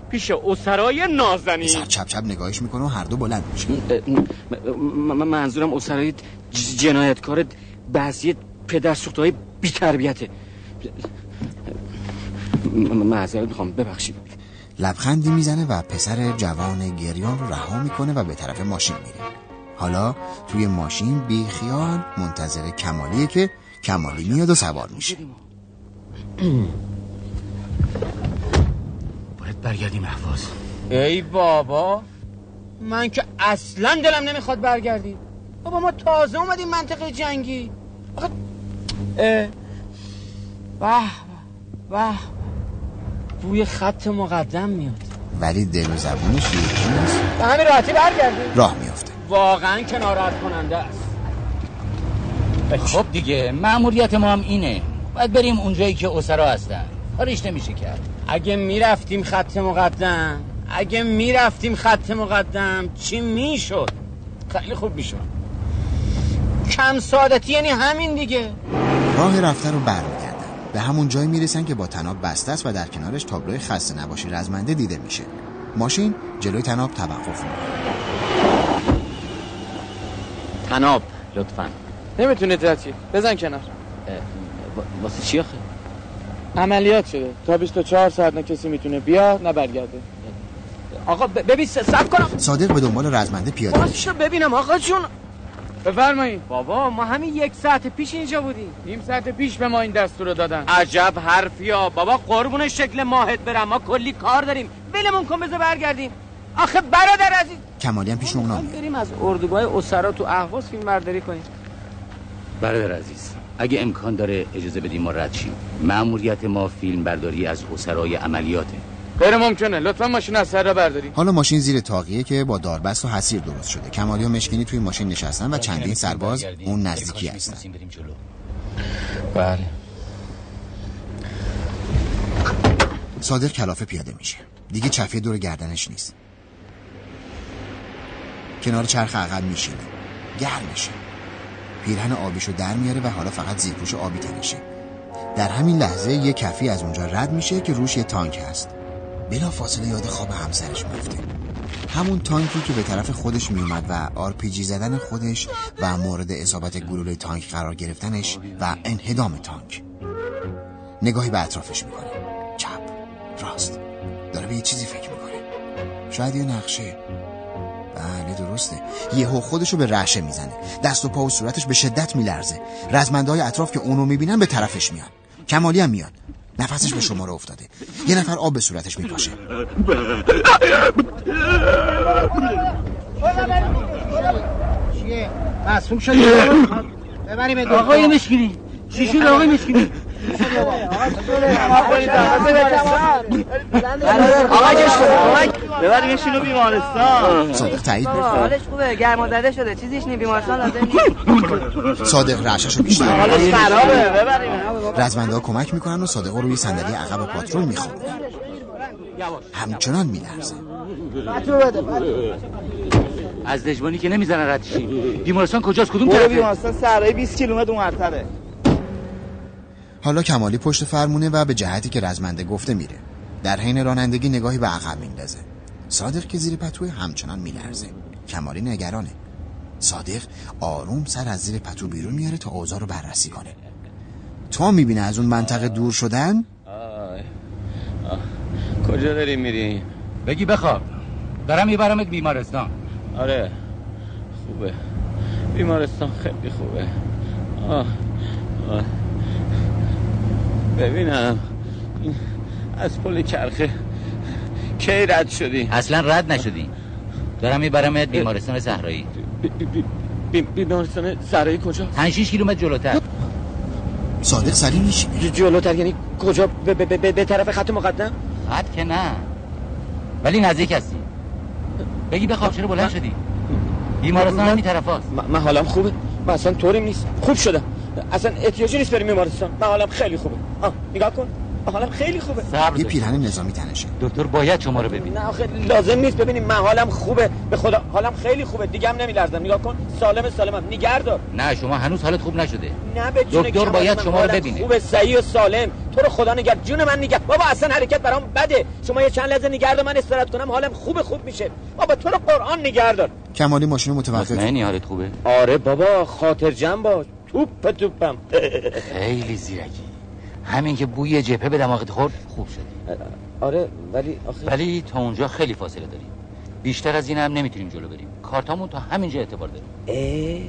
پیش اسرای نازنین. پسر چپ چپ نگاهش می‌کنه و هر دو بلند میشه. من منظورم اسرای جنایتکار بعضی پدر سوخته های بی تربیته معذرت می‌خوام ببخشید. لبخندی می‌زنه و پسر جوان گریان رو رها می‌کنه و به طرف ماشین میره. حالا توی ماشین بی خیال منتظر کمالیه که کمالی میاد و سوار میشه. باید برگردیم احواز. ای بابا من که اصلا دلم نمی‌خواد برگردی. بابا ما تازه اومدیم منطقه جنگی. آخه. به به بوی خط مقدم میاد. ولی دل و زبونش یکی نیست. به همین راحتی برگردی. راه میافته. واقعا که ناراحت کننده است. خب دیگه مأموریت ما هم اینه. باید بریم اونجایی که اسرا هستن. کارش نمیشه کرد. اگه می‌رفتیم خط مقدم اگه می‌رفتیم خط مقدم چی می‌شد؟ خیلی خوب می‌شد. کم سعادتی یعنی همین دیگه. راه رفته رو برمیگردن. به همون جایی می‌رسن که با تناب بسته است و در کنارش تابلوی خسته نباشی رزمنده دیده میشه. ماشین جلوی تناب توقف می‌کنه. تناب لطفا. نمی‌تونه ترچی بزن کنار. واسه چی آخه؟ عملیات شده. تا 24 ساعت نه کسی می‌تونه بیا نه برگرده. آقا ببین سب کنم. صادق به دنبال رزمنده پیاده باشو ببینم آقا جون. بفرمایید بابا ما همین یک ساعت پیش اینجا بودیم. نیم ساعت پیش به ما این دستور رو دادن. عجب حرفیا بابا قربون شکل ماهت برم. ما کلی کار داریم. ولمون کن بذار برگردیم. آخه برادر عزیز. کمالی هم پیش اونا بریم از اردوگاه اسرا تو اهواز فیلم برداری کنیم. برادر عزیز. اگه امکان داره اجازه بدیم ما رد شیم. مأموریت ما فیلم برداری از اسرای عملیاته. غیر ممکنه. لطفا ماشین از سر را برداری حالا ماشین زیر تاقیه که با داربست و حسیر درست شده. کمالی و مشکینی توی ماشین نشستن و چندین سرباز اون نزدیکی هستن. بله. صادق کلافه پیاده میشه. دیگه چفیه دور گردنش نیست. کنار چرخ عقب میشینه. گرم میشه. پیرهن آبیشو در میاره و حالا فقط زیرپوش آبی تنشه در همین لحظه یه کفی از اونجا رد میشه که روش یه تانک هست. بلافاصله یاد خواب همسرش میفته. همون تانکی که به طرف خودش میومد و آرپیجی زدن خودش و مورد اصابت گلوله تانک قرار گرفتنش و انهدام تانک. نگاهی به اطرافش می‌کنه. چپ. راست. داره به یه چیزی فکر می‌کنه. شاید یه نقشه. بله درسته. یهو خودشو به رعشه می‌زنه. دست و پا و صورتش به شدت میلرزه. رزمنده های اطراف که اونو می‌بینن به طرفش میان. کمالی هم میاد نفسش به شماره افتاده. یه نفر آب به صورتش میپاشه. چیه؟ مصوم شدی؟ ببریم آقای مشکینی چی شد آقای مشکینی ببریمش اینو بیمارستان صادق تایید حالش خوبه گرما زده شده چیزیش نی بیمارستان لازم نیست صادق رعششو بیشتر حالش خرابه ببریم رزمنده ها کمک می‌کنن و صادق رو روی صندلی عقب پاترول میخوابونن همچنان میلرزه از دژبانی که نمی‌زنن رد شیم بیمارستان کجاست؟ کدوم طرفه؟ بیمارستان سرای 20 کیلومتر اونورتره حالا کمالی پشت فرمونه و به جهتی که رزمنده گفته میره. در حین رانندگی نگاهی به عقب میندازه. صادق که زیر پتو همچنان میلرزه. کمالی نگرانه. صادق آروم سر از زیر پتو بیرون میاره تا اوضاع رو بررسی کنه. تا می‌بینه از اون منطقه دور شدن؟ کجا داریم میریم بگی بخواب. دارم میبرمت بیمارستان. آره. خوبه. بیمارستان خیلی خوبه. آه. آه. ببینم. این از پل چرخه کی رد شدی؟ اصلا رد نشدی. دارم میبرمت بیمارستان صحرایی. بی- بیمارستان سرایی کجا؟ 5 6 کیلومتر جلوتر. صادق سریع میشینه ج- جلوتر یعنی کجا؟ به, به, به, به طرف خط مقدم؟ خط که نه. ولی نزدیک هستی. بگی بخواب چرا بلند شدی؟ بیمارستان همین طرف هست من, من حالم خوبه. من اصلا طوریم نیست. خوب شدم. اصلا احتیاجی نیست بریم بیمارستان. من حالم خیلی خوبه. آه نگاه کن. حالم خیلی خوبه. یه پیرهن نظامی تنشه. دکتر باید شما رو ببین نه آخه لازم نیست. ببینیم من حالم خوبه. به خدا حالم خیلی خوبه. دیگه هم نمیلرزم. نگاه کن. سالم سالمم نگه دار. نه شما هنوز حالت خوب نشده. نه به جون دکتر باید شما رو ببینه. خوبه صحیح و سالم. تو رو خدا نگه جون من نگه بابا اصلا حرکت برام بده. شما یه چند لحظه نگه دار من استراحت کنم. حالم خوبه خوب میشه. بابا تو رو قرآن نگه دار. کمالی ماشین متوقف مطمئنی حالت خوبه؟ آره بابا خاطر جمع باش. توپ توپم. خیلی زیرکی. همین که بوی جبهه به دماغت خورد خوب شدی آره ولی آخه ولی تا اونجا خیلی فاصله داریم. بیشتر از این هم نمی‌تونیم جلو بریم. کارتامون تا همینجا اعتبار داره. اه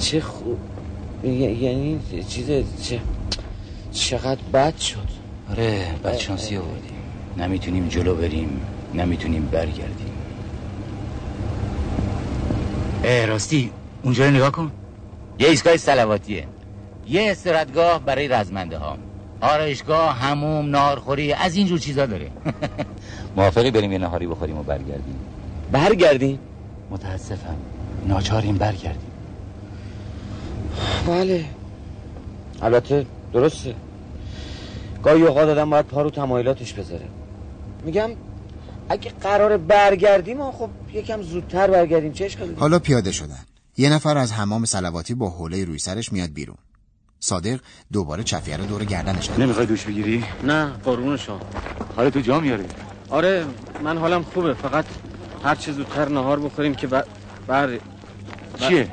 چه خوب یعنی چیز چه چقدر بد شد. آره بدشانسی آوردیم. نمی‌تونیم جلو بریم نمی‌تونیم برگردیم. اه راستی اونجا نگاه کن. یه ایستگاه سلواتیه. یه استرادگاه برای رزمنده ها آرایشگاه هموم نارخوری از اینجور چیزا داره. موافقی بریم یه نهاری بخوریم و برگردیم. برگردیم؟ متاسفم. ناچاریم برگردیم. بله. البته درسته. گاهی اوقات آدم باید پا رو تمایلاتش بذاره. میگم اگه قرار برگردیم خب یکم زودتر برگردیم. چه اشکالی داره؟ حالا پیاده شدن. یه نفر از حمام سلواتی با حوله روی سرش میاد بیرون. صادق دوباره چفیه رو دور گردنش کرد نمی‌خوای دوش بگیری؟ نه قربون شما. حالا تو جا میاره آره من حالم خوبه. فقط هر چه زودتر نهار بخوریم که بر... بر... چیه؟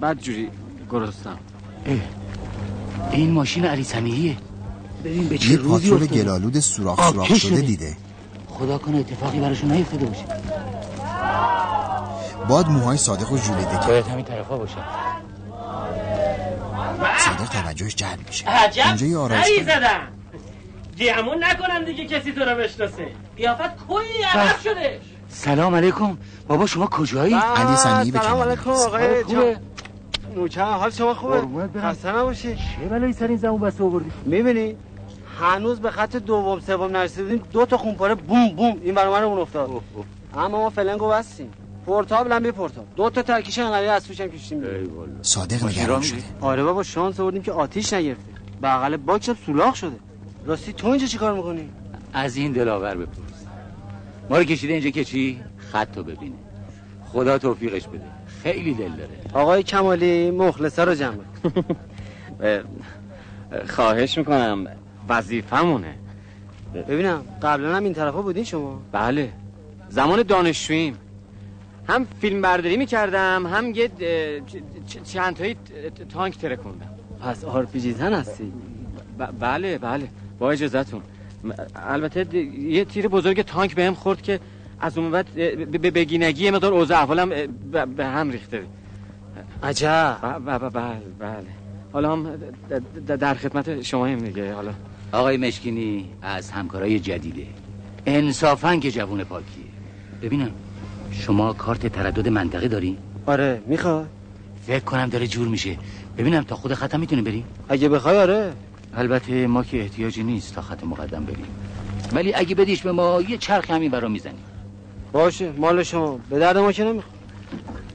بعد جوری گرستم این ماشین علی سمیهیه ببین به چه روزی. گلالود سوراخ سوراخ شده. دیده. خدا کنه اتفاقی براشون نیفتاده باشه. باد موهای صادق رو ژولیده کرد باید همین طرفا باشه. صادق توجهش جلب میشه. عجب. اینجا یه سری آرایشگاه زدن گمون نکنن دیگه کسی تو رو بشناسه. قیافت کلی عقب شده سلام علیکم. بابا شما کجایی؟ علی سمیعی به سلام علیکم. آقای خوبه؟ نوچه حال شما خوبه؟ خسته نباشی. چه بلایی سر این زمون بسته آوردی؟ می‌بینی؟ هنوز به خط دوم سوم نرسیدیم. دو تا خونپاره بوم بوم. این برابر اون افتاد. اما ما فلنگو بستیم پورتابل هم بی پورتاب. دو تا ترکیش انقدری از توش هم کشیدیم صادق نگران شده آره بابا شانس آوردیم که آتیش نگرفته. بغل باکس هم سولاخ شده. راستی تو اینجا چیکار می‌کنی؟ از این دلاور بپرس. ما رو کشیده اینجا که چی؟ خط رو ببینه. خدا توفیقش بده. خیلی دل داره. آقای کمالی مخلصا رو جمع. خواهش می‌کنم وظیفمونه ببینم قبلا هم این طرفا بودین شما؟ بله. زمان دانشجوییم. هم فیلم برداری می‌کردم هم یه چند تایی تانک ترکوندم پس آرپیجی زن هستی؟ ب- بله بله. با اجازتون البته یه تیر بزرگ تانک بهم خورد که از اون بعد اه، ب- ب- بگی نگی یه مقدار اوضاع احوالم به هم ریخته عجب. ب- ب- ب- بله بله. حالا هم در خدمت شما هم دیگه حالا. آقای مشکینی از همکارای جدیده. انصافا که جوون پاکیه. ببینم شما کارت تردد منطقه داری؟ آره می‌خوای؟ فکر کنم داره جور میشه. ببینم تا خود خطم می‌تونیم بریم اگه بخوای آره. البته ما که احتیاجی نیست تا خط مقدم بریم. ولی اگه بدیش به ما یه چرخ همین برا می‌زنیم. باشه مال شما. به درد ما که نمی‌خواد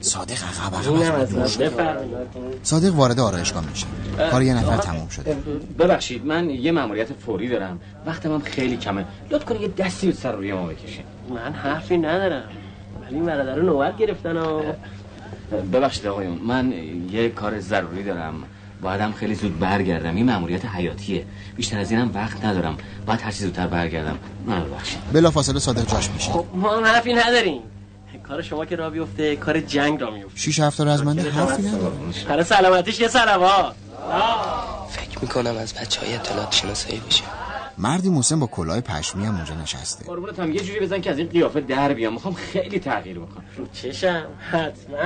صادق عقب عقب از دور من شد. بفرمایید. صادق وارد آرایشگاه میشه. کار یه نفر تموم شده. ببخشید من یه مأموریت فوری دارم. وقتم هم خیلی کمه. لطف کنید یه دستی به سر روی ما بکشین من حرفی ندارم. ولی این برادر رو نوبت گرفتن و ببخشید آقایون. من یه کار ضروری دارم. بایدم خیلی زود برگردم. این مأموریت حیاتیه. بیشتر از اینم وقت ندارم. باید هر چی زودتر برگردم. من ببخشید. بلافاصله صادق جاش میشه. خب ما هم حرفی نداریم. کار شما که را بیفته کار جنگ را میفته شیش هفته رزمنده حرفی نداره برای سلامتیش یه سلوات فکر می‌کنم از بچه های اطلاعات شناسایی بشه مردی مسن با کلاه پشمی هم اونجا نشسته. قربونت هم یه جوری بزن که از این قیافه در بیام. می‌خوام خیلی تغییر بکنم. رو چشم. حتما.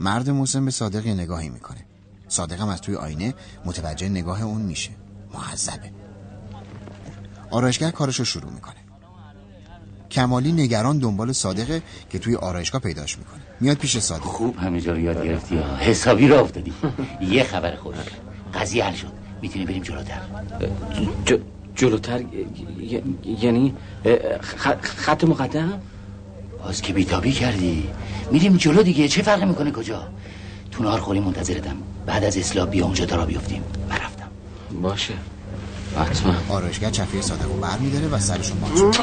مرد مسن به صادق یه نگاهی می‌کنه. صادق هم از توی آینه متوجه نگاه اون میشه. معذبه. آرایشگر کارش رو شروع می‌کنه. کمالی نگران دنبال صادقه که توی آرایشگاه پیداش می‌کنه. میاد پیش صادق. خوب همه جا یاد گرفتی ها. حسابی رو افتادی. یه خبر خوش. قضیه حل شد. می‌تونی بریم جلوتر. جلوتر؟ یعنی خط مقدم؟ باز که بیتابی کردی. میریم جلو دیگه. چه فرقی می‌کنه کجا؟ تو نهار خوری منتظرتم. بعد از اصلاح بیا اونجا تا را بیفتیم. من رفتم. باشه. حتما. آرایشگر چفیه صادق رو بر میداره و سرشون باز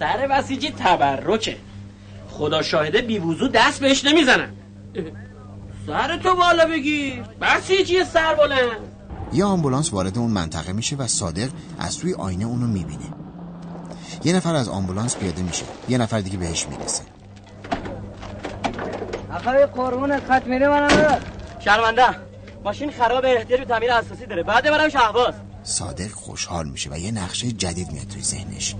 سر بسیجی تبرکه. خدا شاهده بی وضو دست بهش نمی‌زنن. سر تو بالا بگیر بسیجی سر بلند. یه آمبولانس وارد اون منطقه میشه و صادق از توی آینه اونو می‌بینه. یه نفر از آمبولانس پیاده میشه. یه نفر دیگه بهش می‌رسه. آقای قربون خط میره منم. شرمنده. ماشین خراب احتیاج به تعمیر اساسی داره. بعد برم شهباز. صادق خوشحال میشه و یه نقشه جدید میاد توی ذهنش.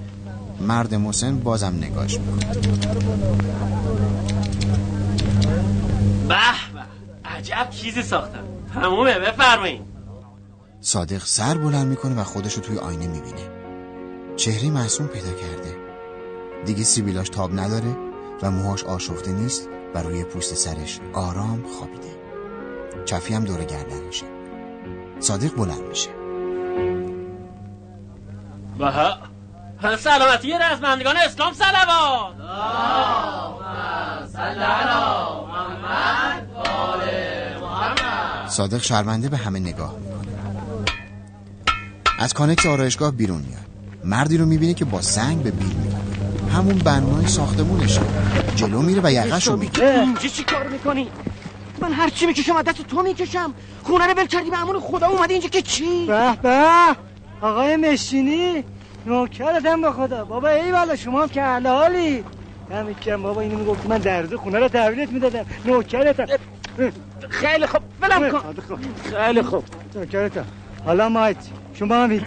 مرد مسن بازم نگاش می‌کنه. به عجب چیزی ساختم. تمومه بفرمایید صادق سر بلند می‌کنه و خودش رو توی آینه می‌بینه. چهره معصوم پیدا کرده. دیگه سیبیلاش تاب نداره و موهاش آشفته نیست و روی پوست سرش آرام خوابیده. چفی هم دور گردنشه. صادق بلند میشه. به سلامتی رزمندگان اسلام سلوات صادق شرمنده به همه نگاه می‌کنه. از کانکس آرایشگاه بیرون میاد. مردی رو می‌بینه که با سنگ به بیل می‌کنه همون بنای ساختمونشه جلو میره و یقش رو می‌گیره. اینجا چی کار می‌کنی؟ من هر چی می‌کشم از دست تو می‌کشم. خونه رو ول کردی به امون خدا اومدی اینجا که چی؟ به به آقای مشینی. نوکرتم به خدا. بابا ای والا شما هم که حالی دمت گرم بابا اینو می‌گفتی من درزه خونه رو تحویلت می‌دادم. نوکرتم. خیلی خوب. ولم کن. خیلی خوب. چاکرتا حالا مایت. شما هم هیچ.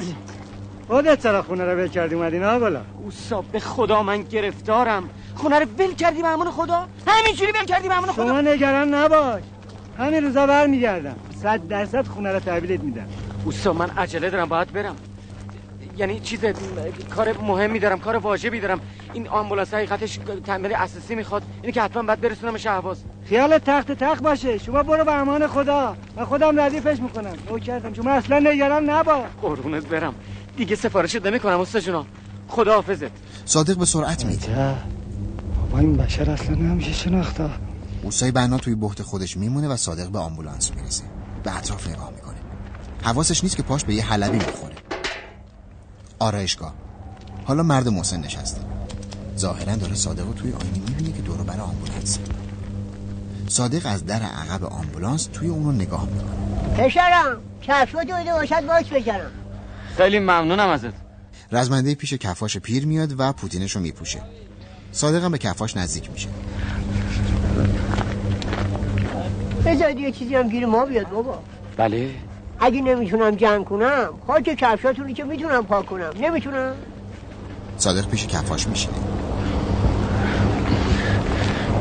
خودت چرا خونه رو ول کردی اومدین ها بالا اوسا به خدا من گرفتارم. خونه رو ول کردی به امون خدا؟ همینجوری ول کردی به امون خدا؟ شما نگران نباش. همین روزا برمیگردم. صد درصد خونه رو تحویلت میدم. اوسا من عجله دارم باید برم. یعنی چیز کار مهمی دارم کار واجبی دارم. این آمبولانس حقیقتش تعمیر اساسی می‌خواد. اینی که حتما باید برسونم شهباز. خیال تخت تخت باشه. شما برو به امان خدا. من خودم ردیفش می‌کنم. نوکرتم شما اصلا نگران نباش قربونت برم. دیگه سفارش نمی‌کنم استاد جونم خدا حافظت صادق به سرعت میده. بابا این بشر اصلا نمیشه شناخته اوسای بنا توی بحت خودش میمونه و صادق به آمبولانس می‌رسه. به اطراف نگاه می‌کنه. حواسش نیست که پاش به یه حلبی می‌خوره. آرایشگاه. حالا مرد محسن نشسته. ظاهرا داره صادق رو توی آینه می‌بینه که دورو برای آمبولانس. صادق از در عقب آمبولانس توی اون رو نگاه می‌کنه. پسرم کفشو دویده باشد باش بزنم خیلی ممنونم ازت. رزمنده پیش کفاش پیر میاد و پوتینش رو میپوشه. صادق هم به کفاش نزدیک میشه. بذارید یه چیزی هم گیر ما بیاد بابا. بله. اگه نمی‌تونم جمع کنم خاک کفشاتونی که می‌تونم پاک کنم. نمی‌تونم. صادق پیش کفاش میشینه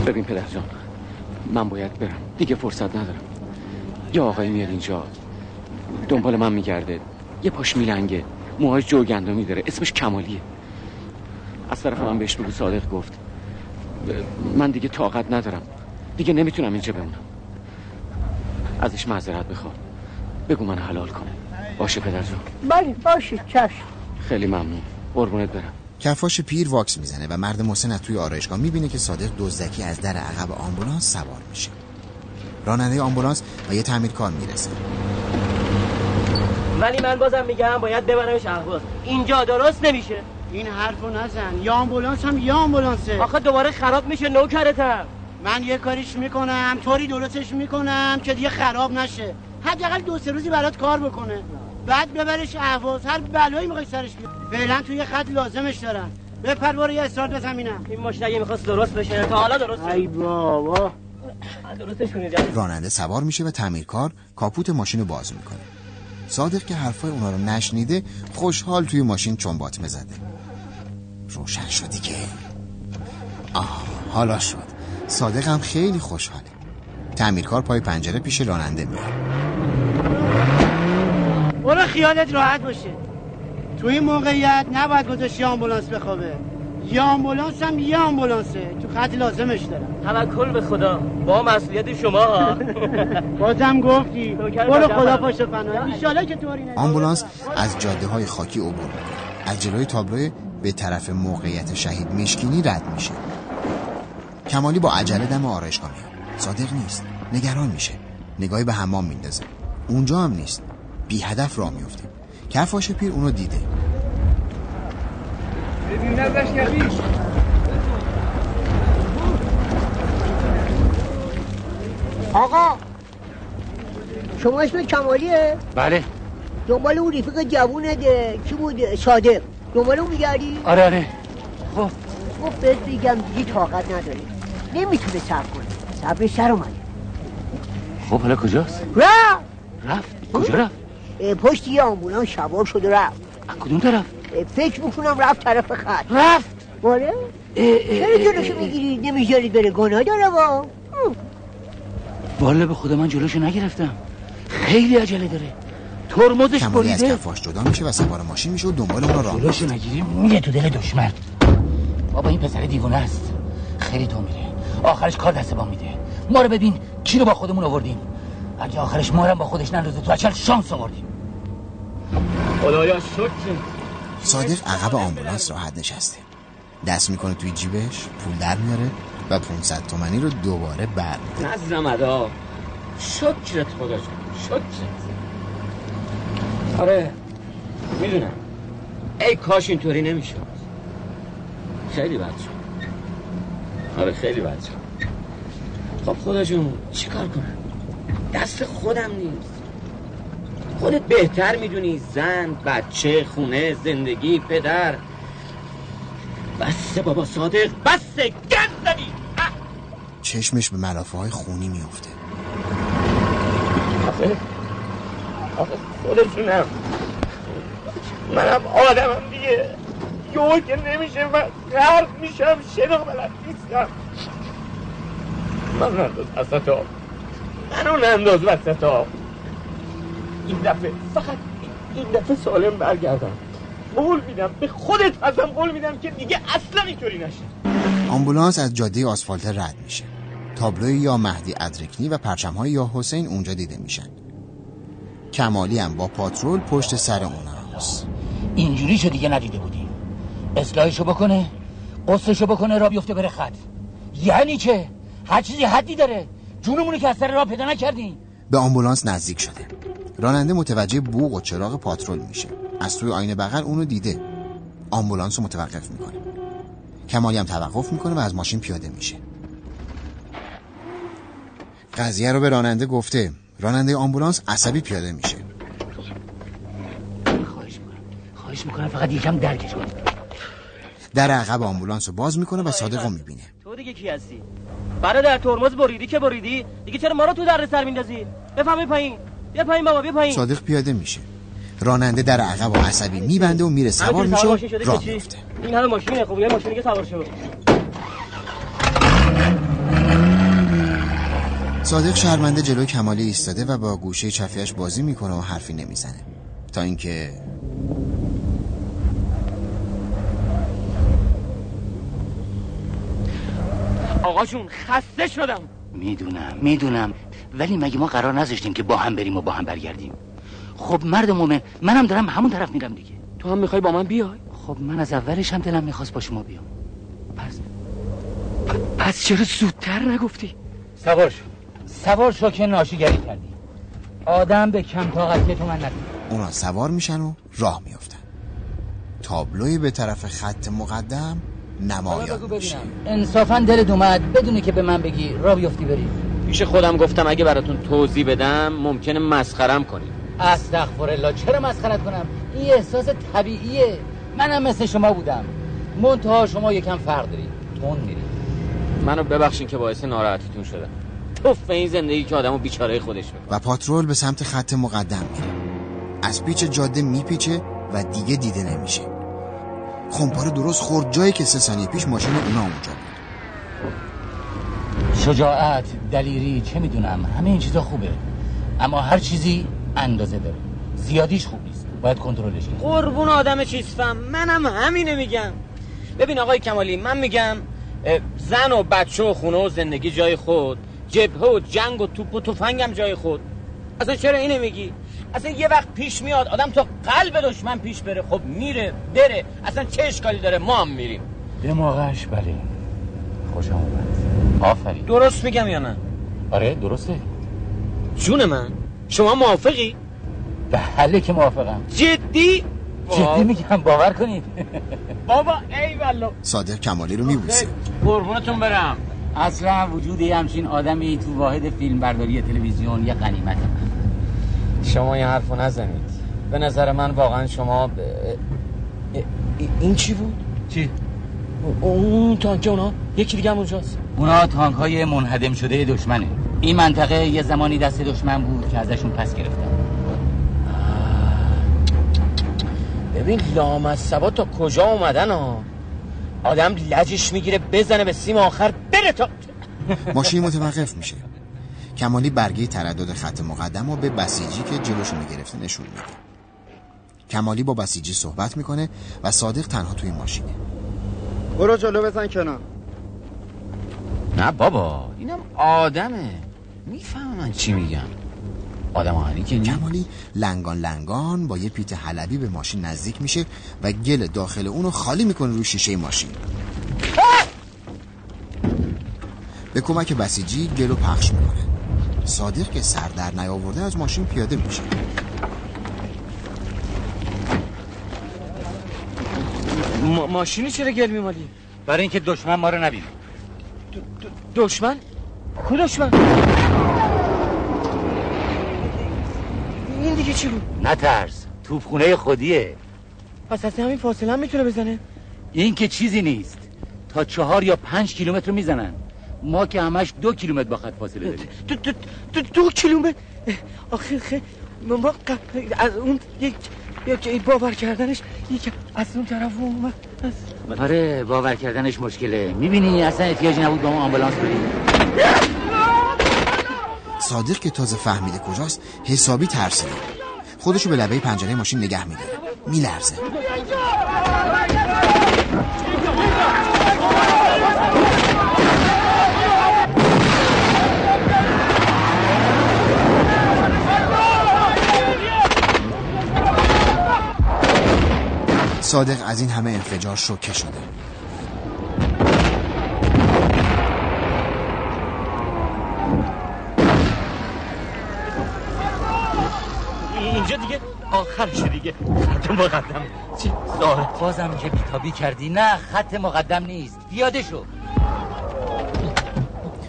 ببین پدر جان من باید برم. دیگه فرصت ندارم. یا آقای میاد اینجا دنبال من میگرده. یه پاش میلنگه. موهای جوگندمی داره اسمش کمالیه. از طرف من بهش بگو صادق گفت. من دیگه طاقت ندارم. دیگه نمی‌تونم اینجا بمونم. ازش معذرت بخوام بگو من حلال کنه باشه پدر جان. بله باشه چشم. خیلی ممنون. قربونت برم. کفاش پیر واکس می‌زنه و مرد محسن از توی آرایشگاه می‌بینه که صادق دزدکی از در عقب آمبولانس سوار میشه. راننده آمبولانس و یه تعمیرکار می‌رسه. ولی من بازم میگم باید ببرمش اهواز. اینجا درست نمیشه. این حرفو نزن. یا آمبولانس هم یا آمبولانسه. آخه دوباره خراب میشه نوکرتم. من یه کاریش می‌کنم طوری درستش می‌کنم که دیگه خراب نشه. حداقل دو سه روزی برات کار بکنه. بعد ببرش اهواز هر بلایی می‌خوای سرش بیاد فعلا توی خط لازمش دارن. بپر برو یه استارت بزن اینم این ماشین اگه می‌خواست درست بشه. تا حالا درست ای بابا. درستش کنید راننده سوار میشه و تعمیرکار کاپوت ماشین رو باز می‌کنه. صادق که حرفای اونا رو نشنیده خوشحال توی ماشین چنبات مزده روشن شدی که آه حالا شد. صادق هم خیلی خوشحاله. تعمیرکار پای پنجره پیش راننده میاد برو خیالت راحت باشه. تو این موقعیت نباید گذاشتی آمبولانس بخوابه. یا آمبولانس هم یه آمبولانسه. تو خط لازمش دارم. توکل به خدا. با مسئولیت شما. ها بازم گفتی. برو خدا پاشو پناه. ایشالا که طوری نه آمبولانس از جاده های خاکی عبور می‌کنه. از جلوی تابلوی به طرف موقعیت شهید مشکینی رد میشه. کمالی با عجله دم آرایشگاه میاد. صادق نیست. نگران میشه. نگاهی به حمام میندازه. اونجا هم نیست. بی هدف راه میفته کفاش پیر اونو دیده. آقا شما اسم کمالیه؟ بله. دنبال اون رفیق جوونت کی بود؟ صادق. دنبال اون میگردی؟ آره آره. خب. خب بهت بگم دیگه طاقت نداره نمی‌تونه صبر کنه. صبر سر اومده. خب حالا کجاست؟ رفت. رفت. کجا رفت؟ پشت یه آمبولانس سوار شده رفت. از کدوم طرف؟ فکر می‌کنم رفت طرف خط. رفت؟ بله. چرا جلوشو می‌گیری نمی‌ذارید بره؟ گناه داره با والا به خدا من جلوشو نگرفتم. خیلی عجله داره. ترمزش کمالی از بریده کفاش جدا میشه و سوار ماشین میشه و دنبال اون راه جلوشو. نگیری میره تو دل دشمن. بابا این پسر دیوونه است. خیلی تو میره. آخرش کار دست با میده. ما رو ببین کی رو با خودمون آوردیم. اگه آخرش ما رو هم با خودش نندازه. تو اچل شانس آوردیم. خدایا شکر. صادق عقب آمبولانس راحت نشسته. دست می‌کنه توی جیبش پول در میاره و 500 تومنی رو دوباره بر. نزدم ادا. شکرت خدا شکرت. آره می‌دونم. ای کاش اینطوری نمی‌شد. خیلی بد شد. آره خیلی بد شد. خب خدا جون چی کار کنم؟ دست خودم نیست. خودت بهتر می‌دونی. زن بچه خونه زندگی پدر. بسه بابا صادق بسه گند زدی چشمش به ملافه های خونی میفته آخه خودشونم منم آدمم دیگه. یهو که نمیشه من غرق میشم شنا بلد نیستم. من ننداز وسط آب. منو ننداز وسط آب. این دفعه. فقط این دفعه سالم برگردم. قول میدم به خودت ازم قول میدم که دیگه اصلا اینطوری نشه. آمبولانس از جاده آسفالت رد میشه. تابلوی یا مهدی ادرکنی و پرچمهای یا حسین اونجا دیده میشن. کمالی هم با پاترول پشت سر اونا هست. اینجوری شو دیگه ندیده بودیم اصلاحشو بکنه قصهشو بکنه را بیفته بره خط. یعنی چه؟ هر چیزی حدی داره. جونمونو که از سر راه پیدا نکردیم به آمبولانس نزدیک شده. راننده متوجه بوق و چراغ پاترول میشه. از توی آینه بغل اونو دیده. آمبولانس رو متوقف می‌کنه. کمالی هم توقف می‌کنه و از ماشین پیاده میشه. قضیه رو به راننده گفته. راننده آمبولانس عصبی پیاده میشه. خواهش می‌کنم. فقط یکم درکش کن در عقب آمبولانس رو باز می‌کنه و صادق رو می‌بینه. تو دیگه کی هستی؟ برادر ترمز بریدی که بریدی؟ دیگه چرا ما رو تو در سر میندازی؟ بفهمی پایین. بیا پایین بابا بیا پایین. صادق پیاده میشه. راننده در عقب و عصبی میبنده و میره سوار میشه و راه میفته این همه ماشینه خب یه ماشینی که سوار شو. صادق شرمنده جلوی کمالی ایستاده و با گوشه چفیش بازی می‌کنه و حرفی نمی‌زنه. تا اینکه آقا جون خسته شدم. می‌دونم می‌دونم. ولی مگه ما قرار نذاشتیم که با هم بریم و با هم برگردیم؟ خب مرد مومن منم دارم همون طرف میرم دیگه. تو هم می‌خوای با من بیای؟ خب من از اولش هم دلم می‌خواست با شما بیام. پس پس چرا زودتر نگفتی؟ سوار شو. سوار شو که ناشیگری کردی. آدم به کم طاقتی تو من ندید اونا سوار میشن و راه میافتن. تابلوی به طرف خط مقدم نمایان میشه. انصافا دلت اومد بدونی که به من بگی راه بیفتی بری. پیش خودم گفتم اگه براتون توضیح بدم ممکنه مسخرم کنید استغفر الله چرا مسخرت کنم؟ این احساس طبیعیه. منم مثل شما بودم. منتها شما یکم فرق داری. تون میری. منو ببخشین که باعث ناراحتیتون شدم. توف به این زندگی که آدمو بیچاره خودش می‌کنه و پاترول به سمت خط مقدم میره. از پیچ جاده میپیچه و دیگه دیده نمیشه. خمپاره درست خورد جایی که سه ثانیه پیش ماشین اونا اونجا بود. شجاعت دلیری چه می‌دونم همه این چیزا خوبه. اما هر چیزی اندازه داره. زیادیش خوب نیست. باید کنترلش کنی. قربون آدم چیزفم. منم همینه میگم. ببین آقای کمالی من میگم زن و بچه و خونه و زندگی جای خود جبهه و جنگ و توپ و تفنگم جای خود. اصلا چرا اینه میگی؟ اصلا یه وقت پیش میاد آدم تا قلب دشمن پیش بره خب میره بره اصلا چه اشکالی داره؟ ما هم میریم. دماغش بله. خوشم اومد. آفرین. درست میگم یا نه؟ آره درسته. جون من شما موافقی؟ بله که موافقم. جدی؟ جدی میگم باور کنید. بابا ای والله. صادق کمالی رو میبوسه. قربونتون برم. اصلا وجود همچین آدمی تو واحد فیلم برداری تلویزیون یه غنیمت من. شما این حرفو نزنید. به نظر من واقعا شما ب... این چی بود؟ چی؟ اون تانک اونا؟ یکی دیگه هم اونجاست. اونا تانک های منهدم شده دشمنه. این منطقه یه زمانی دست دشمن بود که ازشون پس گرفتن. ببین لامصبا تا کجا اومدن ها؟ آدم لجش می‌گیره بزنه به سیم آخر بره تا ماشین متوقف میشه. کمالی برگه تردد خط مقدم و به بسیجی که جلوشو می‌گرفته نشون میده. کمالی با بسیجی صحبت می‌کنه و صادق تنها توی ماشینه برو جلو بزن کنار. نه بابا اینم آدمه. میفهم من چی میگم آدم آهنی که کمالی لنگان لنگان با یه پیت حلبی به ماشین نزدیک میشه و گل داخل اونو خالی می‌کنه روی شیشه ماشین. به کمک بسیجی گلو پخش می‌کنه. صادق که سر در نیاورده از ماشین پیاده میشه ما... ماشینی چرا گل میمالی؟ برای اینکه دشمن ما رو نبینه دشمن؟ کو دشمن؟ این دیگه چی بود؟ نترس توپخونه خودیه پس از همین فاصله هم می‌تونه بزنه؟ این که چیزی نیست تا چهار یا پنج کیلومتر می‌زنن ما که همش دو کیلومتر با خط فاصله داریم. دو, دو, دو, دو کیلومتر؟ آخه خه ما از اون یک یک باور کردنش یک از اون طرف اومد. آره باور کردنش مشکله. می‌بینی اصلا احتیاجی نبود با ما آمبولانس بریم صادق که تازه فهمیده کجاست حسابی ترسیده. خودشو به لبه پنجره ماشین نگه میداره. میلرزه. صادق از این همه انفجار شوکه شده. اینجا دیگه؟ آخرش دیگه. خط مقدم. چی؟ بازم که بیتابی کردی. نه خط مقدم نیست. پیاده شو.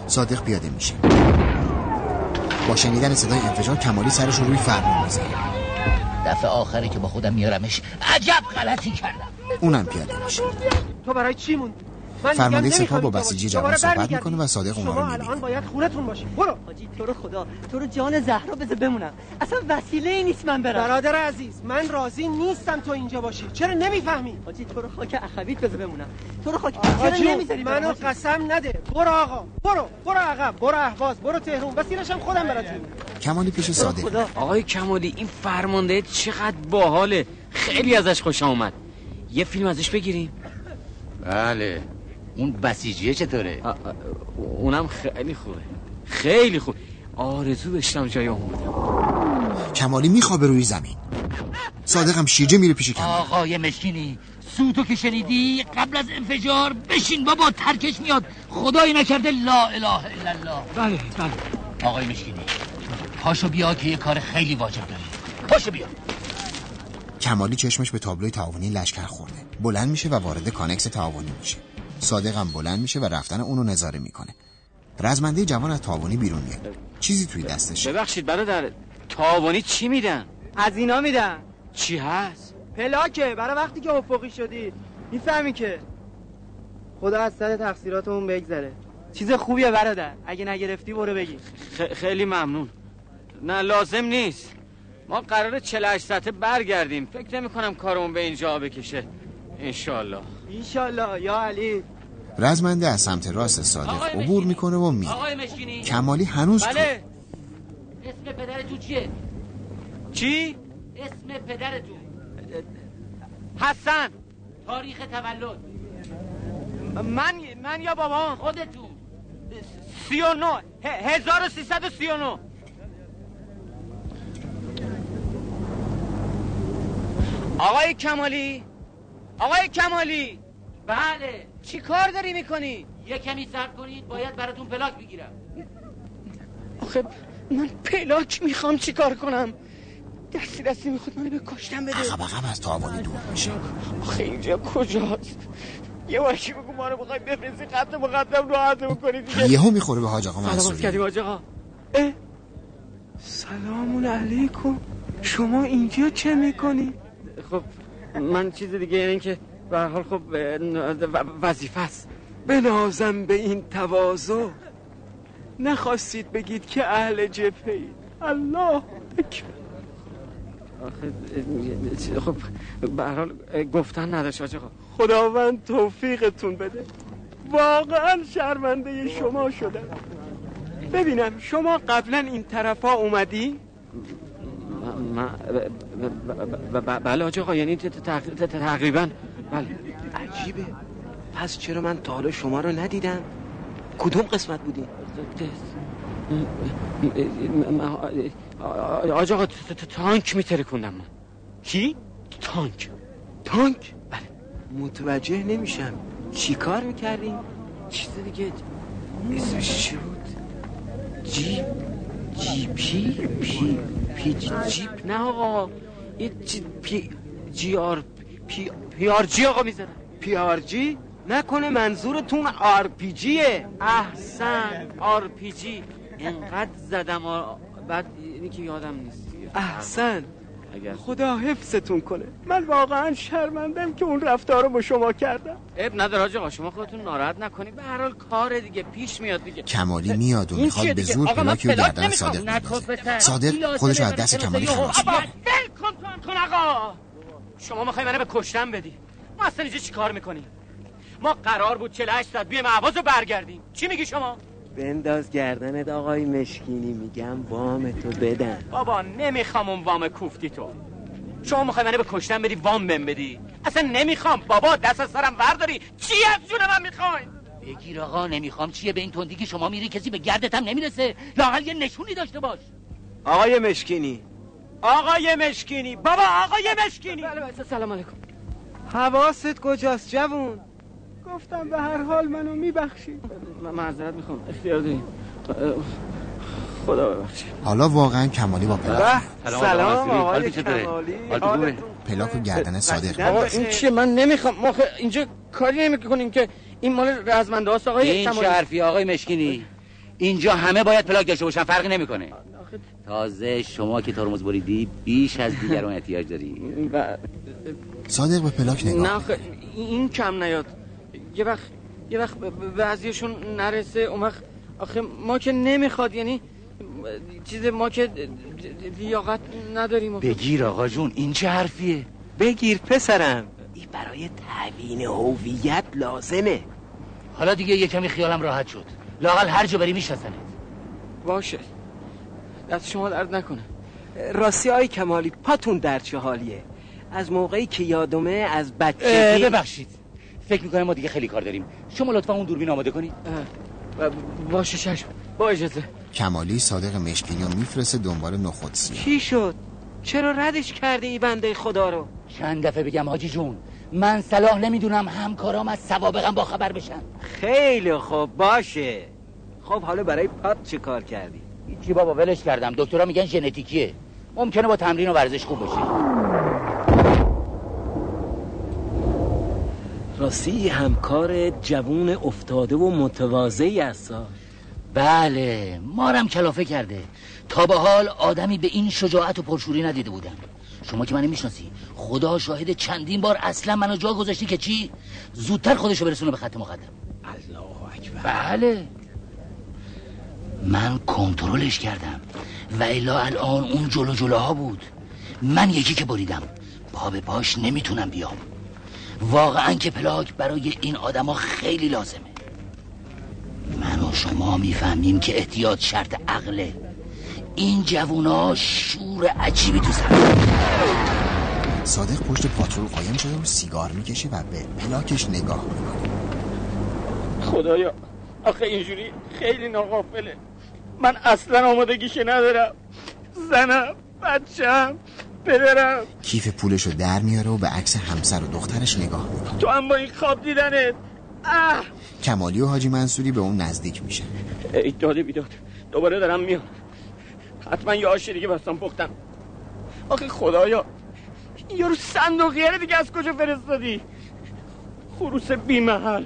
صادق پیاده میشه. با شنیدن صدای انفجار کمالی سرش رو روی فرمون می‌زنه دفعه آخری که با خودم میارمش عجب غلطی کردم. اونم پیاده میشه. تو برای چی موندی؟ فرمانده سپاه با بسیجی جوان صحبت می‌کنه و صادق اونا رو شما می‌بینه. الان باید خونتون باشی برو. حاجی تو رو خدا. تو رو جان زهرا بذار بمونم. اصلا وسیله ای نیست من برم. برادر عزیز من راضی نیستم تو اینجا باشی. چرا نمی‌فهمی؟ حاجی تو رو خاک اخویت بذار بمونم. تو رو خاک آقا چرا نمی‌ذاری منو؟ قسم نده. برو آقا. برو. برو عقب. برو اهواز. برو تهرون وسیلش هم خودم براتون کمالی پیش صادق. آقای کمالی این فرمانده چقدر باحاله. خیلی ازش خوشم اومد. یه فیلم ازش بگیریم. بله. اون بسیجیه چطوره؟ اونم خیلی خوبه. خیلی خوب. آرزو داشتم جای اون بودم. کمالی میخوابه روی زمین. صادق هم شیرجه میره پیش کمالی. آقای مشکینی سوتو که شنیدی قبل از انفجار بشین بابا ترکش میاد. خدایی نکرده لا اله الا الله. بله بله. آقای مشکینی پاشو بیا که یه کار خیلی واجب داری پاشو بیا. کمالی چشمش به تابلوی تعاونی لشکر خورده. بلند میشه و وارد کانکس تعاونی میشه. صادق هم بلند میشه و رفتن اونو نظاره می‌کنه. رزمنده جوان از تعاونی بیرون میاد. چیزی توی دستشه ببخشید برادر تاوانی چی میدن؟ از اینا میدن. چی هست؟ پلاکه برای وقتی که افقی شدی. می‌فهمی که خدا از سر تقصیراتمون بگذره. چیز خوبیه برادر. اگه نگرفتی برو بگی. خ- خیلی ممنون. نه لازم نیست. ما قرار 48 ساعته برگردیم. فکر نمی کنم کارمون به اینجا بکشه. انشالله ایشالله یا علی. رزمنده از سمت راست صادق عبور می‌کنه و میره. کمالی هنوز تو بله اسم پدرتون چیه؟ چی؟ اسم پدرتون حسن. تاریخ تولد. من من یا بابا خودتون سی و نو ه- هزار و سیصد و سی و نو آقای کمالی؟ آقای کمالی؟ بله. چی کار داری می‌کنی؟ یه کمی صبر کنید باید براتون پلاک بگیرم. آخه من پلاک می‌خوام چیکار کنم؟ دستی دستی می‌خواد منو به کشتن بده. عقب عقب از تعاونی دور میشه. آخه اینجا کجاست؟ یه باشی بگو ما رو بخوای بفرستی خط مقدم راحت بکنی دیگه یهو می‌خوره به حاج آقا سلامت منصوری. کردیم حاج آقا. سلام علیکم. شما اینجا چه می‌کنی؟ خب من چیز دیگه یعنی که به حال خب وظیفه است بنازم به این تواضع نخواستید بگید که اهل جبهه اید الله اکبر آخه خب به حال گفتن نداشت آقا خداوند توفیقتون بده واقعا شرمنده شما شدم ببینم شما قبلا این طرفا اومدی؟ بله آقا یعنی تقریبا بله. عجیبه. پس چرا من تا حالا شما رو ندیدم؟ کدوم قسمت بودی حاج آقا تانک میترکوندم من. کی؟ تانک. تانک؟ بله. متوجه نمیشم. چی کار می‌کردی؟ چیز دیگه. اسمش چی بود؟ جیپ. جیپی؟ پی پی جیپ. نه آقا. یه جی پی جی آر پی پی آر جی آقا می‌زنم. پی آر جی نکنه منظورتون آر پی جیه احسن آر پی جی انقدر زدم آ- بعد اینی که یادم نیست. احسن اگر خدا حفظتون کنه. من واقعا شرمندم که اون رفتار رو با شما کردم. عیب نداره آقا شما خودتون ناراحت نکنید. به هر حال کار دیگه پیش میاد دیگه. کمالی میاد و این می‌خواد به؟ زور پلاکی و گردن. صادق. صادق خودش رو از دست کمالی. خلاص آبا، ول کن تو کن آقا. شما می‌خوای منو به کشتن بدی؟ ما اصلا اینجا چیکار می‌کنیم؟ ما قرار بود 48 ساعت بیایم عواز رو برگردیم. چی میگی شما؟ بنداز گردنت آقای مشکینی میگم وام تو بدن. بابا نمی‌خوام اون وام کوفتی تو. شما می‌خوای منو به کشتن بدی وام بهم بدی؟ اصلا نمی‌خوام. بابا دست از سرم ورداری چی از جون من می‌خواین بگیر آقا نمی‌خوام. چیه به این تندگی شما میری؟ کسی به گردت هم نمی‌رسه. لاقل یه نشونی داشته باش. آقای مشکینی آقای مشکینی بابا آقای مشکینی. بله سلام علیکم. حواست کجاست جوون؟ گفتم به هر حال منو میبخشی. من معذرت می‌خوام اختیار داریم. خدا ببخشید. حالا واقعا کمالی با پلاک. سلام آقای؟ کمالی؟ پلاک و گردن صادق آقا این چیه؟ من نمی‌خوام. ما اینجا کاری نمی‌کنیم که این مال رزمنده هاست آقای این کمالی. شرفی آقای مشکینی؟ اینجا همه باید پلاک داشته باشن فرقی نمی‌کنه. تازه شما که ترمز بریدی بیش از دیگران احتیاج داری. صادق به پلاک نگاه نه این کم نیاد. یه وقت یه وقت بعضیشون نرسه اون وقت آخه ما که نمی‌خواد یعنی چیز ما که لیاقت نداریم. بگیر آقا جون این چه حرفیه؟ بگیر پسرم. این برای تعیین هویت لازمه. حالا دیگه یه کمی خیالم راحت شد. لاقل هر جا بری میشناسنت. باشه. دست شما درد نکنه. راستی آی کمالی پاتون در چه حالیه؟ از موقعی که یادمه از اه، بچگی ببخشید. فکر می‌کنم ما دیگه خیلی کار داریم. شما لطفا اون دوربین آماده کنید. باشه چشم. با اجازه. کمالی صادق مشکینی رو میفرسته دنبال نخود سیاه چی شد؟ چرا ردش کردی این بنده خدا رو؟ چند دفعه بگم حاجی جون. من صلاح نمی‌دونم همکارام از سوابقم با خبر بشن. خیلی خوب باشه. خب حالا برای پات چه کار کردی؟ چی بابا ولش کردم. دکترها میگن ژنتیکیه. ممکنه با تمرین و ورزش خوب بشه راستی همکار جوون افتاده و متواضعی هستا بله مارم کلافه کرده. تا به حال آدمی به این شجاعت و پرشوری ندیده بودم. شما که منو می‌شناسی خدا شاهد چندین بار اصلا منو جا گذاشتی که چی؟ زودتر خودشو برسونه به خط مقدم. الله اکبر. بله. من کنترلش کردم. و الا الان اون جلو جلوها بود. من یکی که بریدم. پا به پاش نمی‌تونم بیام. واقعا که پلاک برای این آدما خیلی لازمه. من و شما می‌فهمیم که احتیاط شرط عقله. این جوونا شور عجیبی تو سر. صادق پشت پاترول قایم شده و سیگار می‌کشه و به پلاکش نگاه می‌کنه. خدایا آخه اینجوری خیلی ناقافله من اصلا آمادگیش ندارم. زنم بچم پدرم. کیف پولش رو در میاره و به عکس همسر و دخترش نگاه می‌کنه. تو هم با این خواب دیدنت. اه! کمالی و حاجی منصوری به اون نزدیک میشه ای داده بیداد دوباره دارم میام. حتما یه آش دیگه بستم پختم. آخه خدایا یارو صندوقیه دیگه از کجا فرستادی؟ خروس بی محل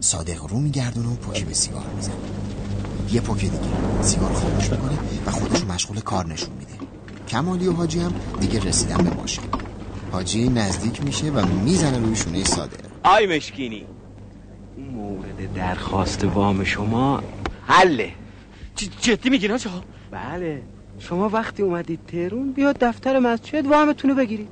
صادق رو میگردونه و پوکی به سیگار می‌زنه. یه پوک دیگه. سیگار خاموش می‌کنه و خودش رو مشغول کار نشون میده. کمالی و حاجی هم دیگه رسیدن به ماشین حاجی نزدیک میشه و می‌زنه روی شونه صادق آی مشکینی. اون مورد درخواست وام شما حله. جدی میگین آجا؟ بله. شما وقتی اومدید تهرون بیاد دفتر مسجد وامتون رو بگیرید.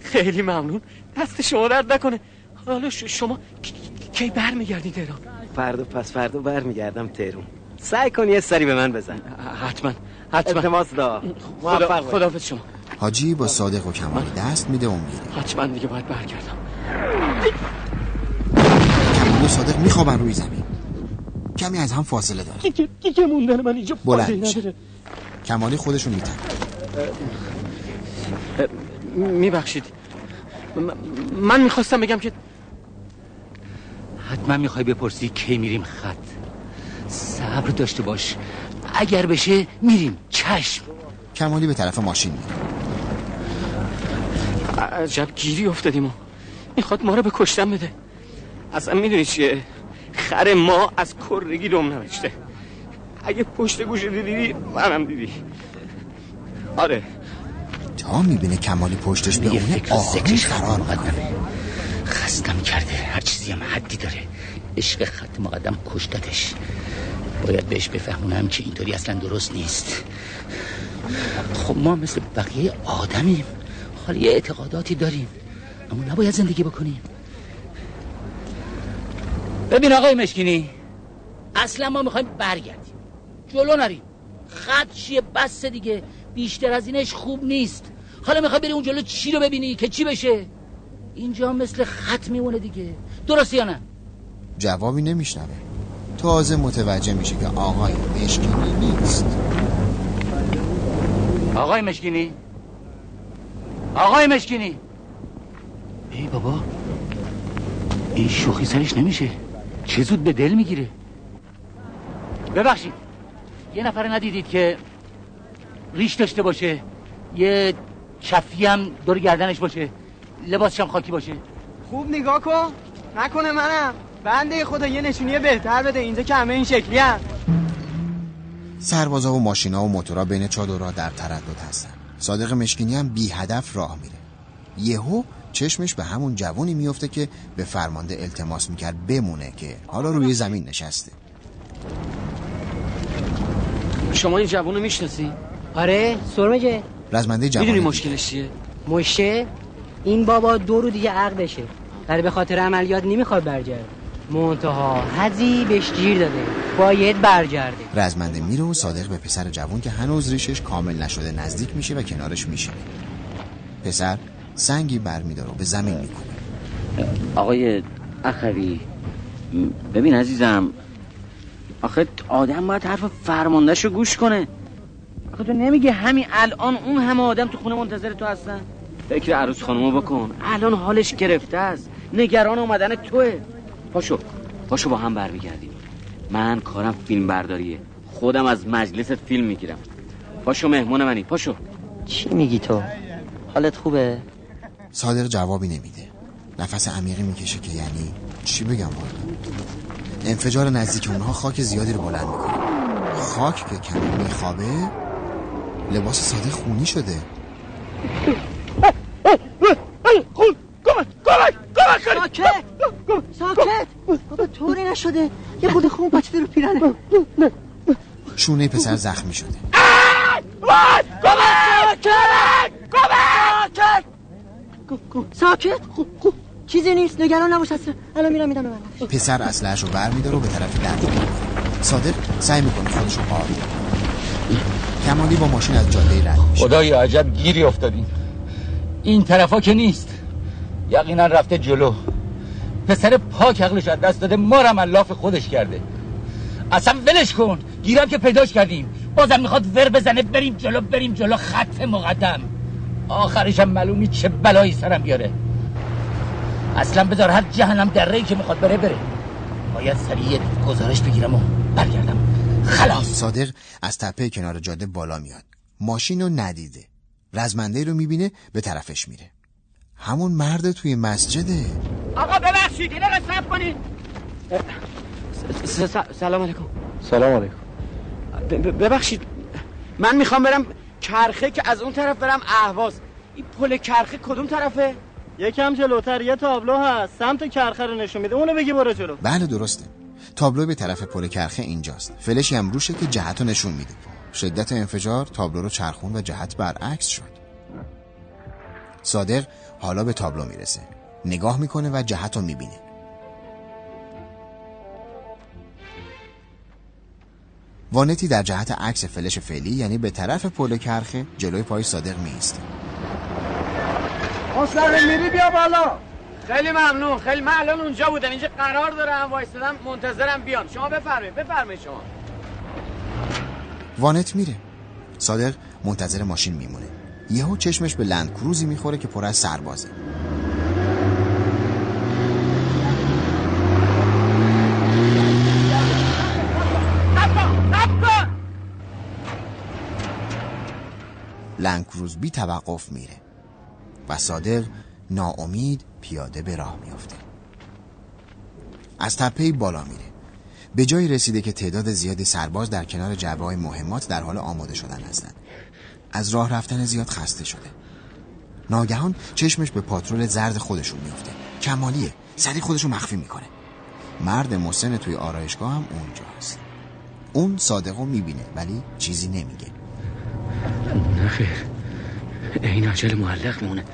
خیلی ممنون. دست شما درد نکنه. حالا شما کی- کی برمیگردید تهران؟ فردا پس فردا برمیگردم تهرون. سعی کن یه سری به من بزن. حتما حتما. التماس دا موفق خدا شما. حاجی با صادق و کمالی دست میده و میره. حتما دیگه باید برگردم. کمالی و صادق میخوابن روی زمین. کمی از هم فاصله داره دیگه دیگه موندن من اینجا؟ بلند. نداره. کمالی خودشو میتن میبخشید. من می‌خواستم بگم که حتما می‌خوای بپرسی کی میریم خط. صبر داشته باش. اگر بشه میریم. چشم. کمالی به طرف ماشین میره. عجب گیری افتادیم و می‌خواد ما رو به کشتن بده. اصلا می‌دونی چیه؟ خر ما از کرگی دم نوشته. اگه پشت گوش دیدی منم دیدی. آره. تا می‌بینه کمالی پشتش به یه اونه می‌کنه. مقدمه خستم کرده. هر چیزی هم حدی داره. عشق خط مقدم کشتتش. باید بهش بفهمونم که اینطوری اصلا درست نیست. خب ما مثل بقیه آدمیم. حالا یه اعتقاداتی داریم. اما نباید زندگی بکنیم. ببین آقای مشکینی اصلا ما می‌خوایم برگردیم. جلو نریم. خط چیه؟ بس دیگه. بیشتر از اینش خوب نیست. حالا می‌خوای بری اون جلو چی رو ببینی؟ که چی بشه؟ اینجا مثل خط میمونه دیگه. درسته یا نه؟ جوابی نمیشنوه. تازه متوجه میشه که آقای مشکینی نیست. آقای مشکینی؟ آقای مشکینی؟ ای بابا این شوخی سرش نمیشه. چه زود به دل می‌گیره. ببخشید. یه نفر ندیدید که ریش داشته باشه. یه کفی هم دور گردنش باشه. لباسش هم خاکی باشه. خوب نگاه کن. نکنه منم. بنده خدا یه نشونی بهتر بده. اینجا که همه این شکلی هم. سربازا و ماشینا و موتورا بین چادرها در تردد هستن. صادق مشکینی هم بی هدف راه میره. یهو چشمش به همون جوونی میفته که به فرمانده التماس می‌کرد بمونه که حالا روی زمین نشسته. شما این جوونو می‌شناسی؟ آره سرمجه رزمنده جوانی می‌دونی مشکلش چیه؟ مشه این بابا دو رو دیگه عقد بشه. ولی به خاطر عملیات نمی‌خواد برگرده. منتها حدی بهش گیر داده. باید برگرده. رزمنده میره و صادق به پسر جوون که هنوز ریشش کامل نشده نزدیک میشه و کنارش میشه. پسر سنگی برمیداره و به زمین می‌کنه آقای اخوی ببین عزیزم آخه آدم باید حرف فرماندهشو گوش کنه. آخه تو نمیگه همین الان اون همه آدم تو خونه منتظر تو هستن؟ فکر عروس خانمو بکن. الان حالش گرفته است. نگران اومدن توه. پاشو پاشو با هم برمیگردیم من کارم فیلم برداریه خودم از مجلست فیلم می‌گیرم پاشو مهمون منی پاشو چی میگی تو حالت خوبه صادق جوابی نمیده نفس عمیقی می‌کشه که یعنی چی بگم والا انفجار نزدیک اونها خاک زیادی رو بلند می‌کنه خاک که کمی میخوابه لباس صادق خونی شده ساکت ساکت بابا طوری نشده یه خود خون بچه رو پیرنه شونه پسر زخمی شده ساکت چیزی نیست نگران نباش اصلا الان میرم میدم به پسر اسلحه‌اش رو برمیداره و به طرف در صادق سعی می‌کنه خودش رو آروم. کمالی با ماشین از جاده رد میشه خدای عجب گیری افتادیم این طرفا که نیست یقینا رفته جلو. پسر پاک عقلش از دست داده ما رو ملاف خودش کرده. اصلا ولش کن گیرم که پیداش کردیم. بازم می‌خواد ور بزنه بریم جلو بریم جلو خط مقدم. آخرش هم معلومی چه بلایی سرم بیاره. اصلا بذار هر جهنم دره که می‌خواد بره بره. باید سریع گزارش بگیرم و برگردم. خلاص. صادق از تپه کنار جاده بالا میاد. ماشین رو ندیده. رزمنده رو می‌بینه به طرفش میره. همون مرد توی مسجده. آقا ببخشید اینه رسب کنید سلام علیکم. سلام علیکم. ببخشید من می‌خوام برم کرخه که از اون طرف برم اهواز. این پل کرخه کدوم طرفه؟ یکم جلوتر یه تابلو هست. سمت کرخه رو نشون میده. اونو بگی برو جلو. بله درسته. تابلو به طرف پل کرخه اینجاست. فلشی هم روشه که جهت رو نشون میده. شدت انفجار تابلو رو چرخون و جهت برعکس شد. صادق حالا به تابلو می‌رسه. نگاه می‌کنه و جهت رو می‌بینه. وانتی در جهت عکس فلش فعلی یعنی به طرف پل کرخه جلوی پای صادق میسته مستقیم میری بیا بالا. خیلی ممنون. خیلی من الان اونجا بودم. اینجا قرار دارم وایستدم منتظرم بیان شما بفرمایید. بفرمایید شما. وانت میره. صادق منتظر ماشین میمونه. یهو چشمش به لند کروزی می‌خوره که پر از سربازه. لند کروز بی توقف میره و صادق ناامید پیاده به راه میافته. از تپه بالا میره. به جایی رسیده که تعداد زیادی سرباز در کنار جبه های مهمات در حال آماده شدن هستند. از راه رفتن زیاد خسته شده. ناگهان چشمش به پاترول زرد خودشون میفته کمالیه. سریع خودشو مخفی می‌کنه. مرد مسن توی آرایشگاه هم اونجاست. اون صادقو می‌بینه ولی چیزی نمیگه. نه خیر این عجل معلق میمونه.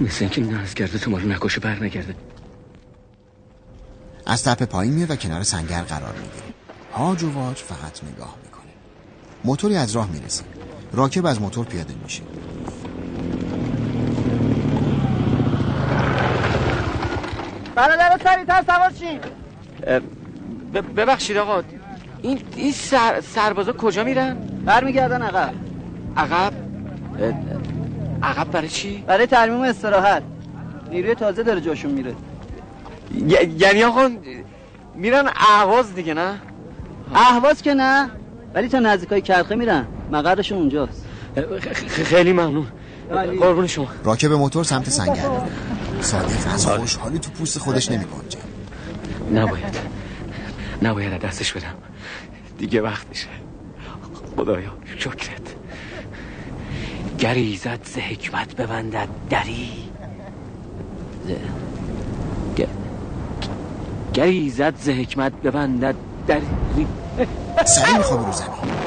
مثل اینکه نرز کرده تو مالو نکشه بر نگرده. از تپه پایین میاد و کنار سنگر قرار می‌گیره. هاج و واج فقط نگاه می‌کنه. موتوری از راه می‌رسه. راکب از موتور پیاده میشه. برادر سریعتر سوار شین ببخشید آقا این این سر سربازا کجا میرن؟ برمیگردن عقب. عقب؟ عقب برای چی؟ برای ترمیم و استراحت. نیروی تازه داره جاشون میره. یعنی آقا میرن اهواز دیگه نه؟ اهواز که نه ولی تا نزدیکای کرخه میرن. مقرشون اونجاست. خیلی ممنون. قربون شما. راکب موتور سمت سنگر صادق از خوشحالی تو پوست خودش نمیگنجه. نباید. نباید دستش بدم دیگه وقت میشه. خدایا شکرت. گریزت ز حکمت ببندد دری. ز... گ... گریزت ز حکمت ببندد دری. سریع میخوابه رو زمین.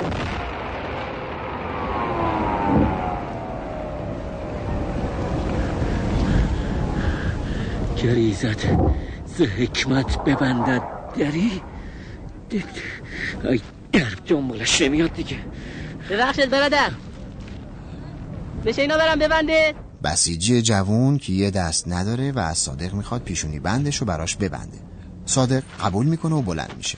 گریزت ز حکمت ببندد دری؟ ای در دنبالش نمیاد دیگه. ببخشید برادر. بشه اینا برم ببنده؟ بسیجی جوون که یه دست نداره و از صادق می‌خواد پیشونی بندش رو براش ببنده. صادق قبول می‌کنه و بلند میشه.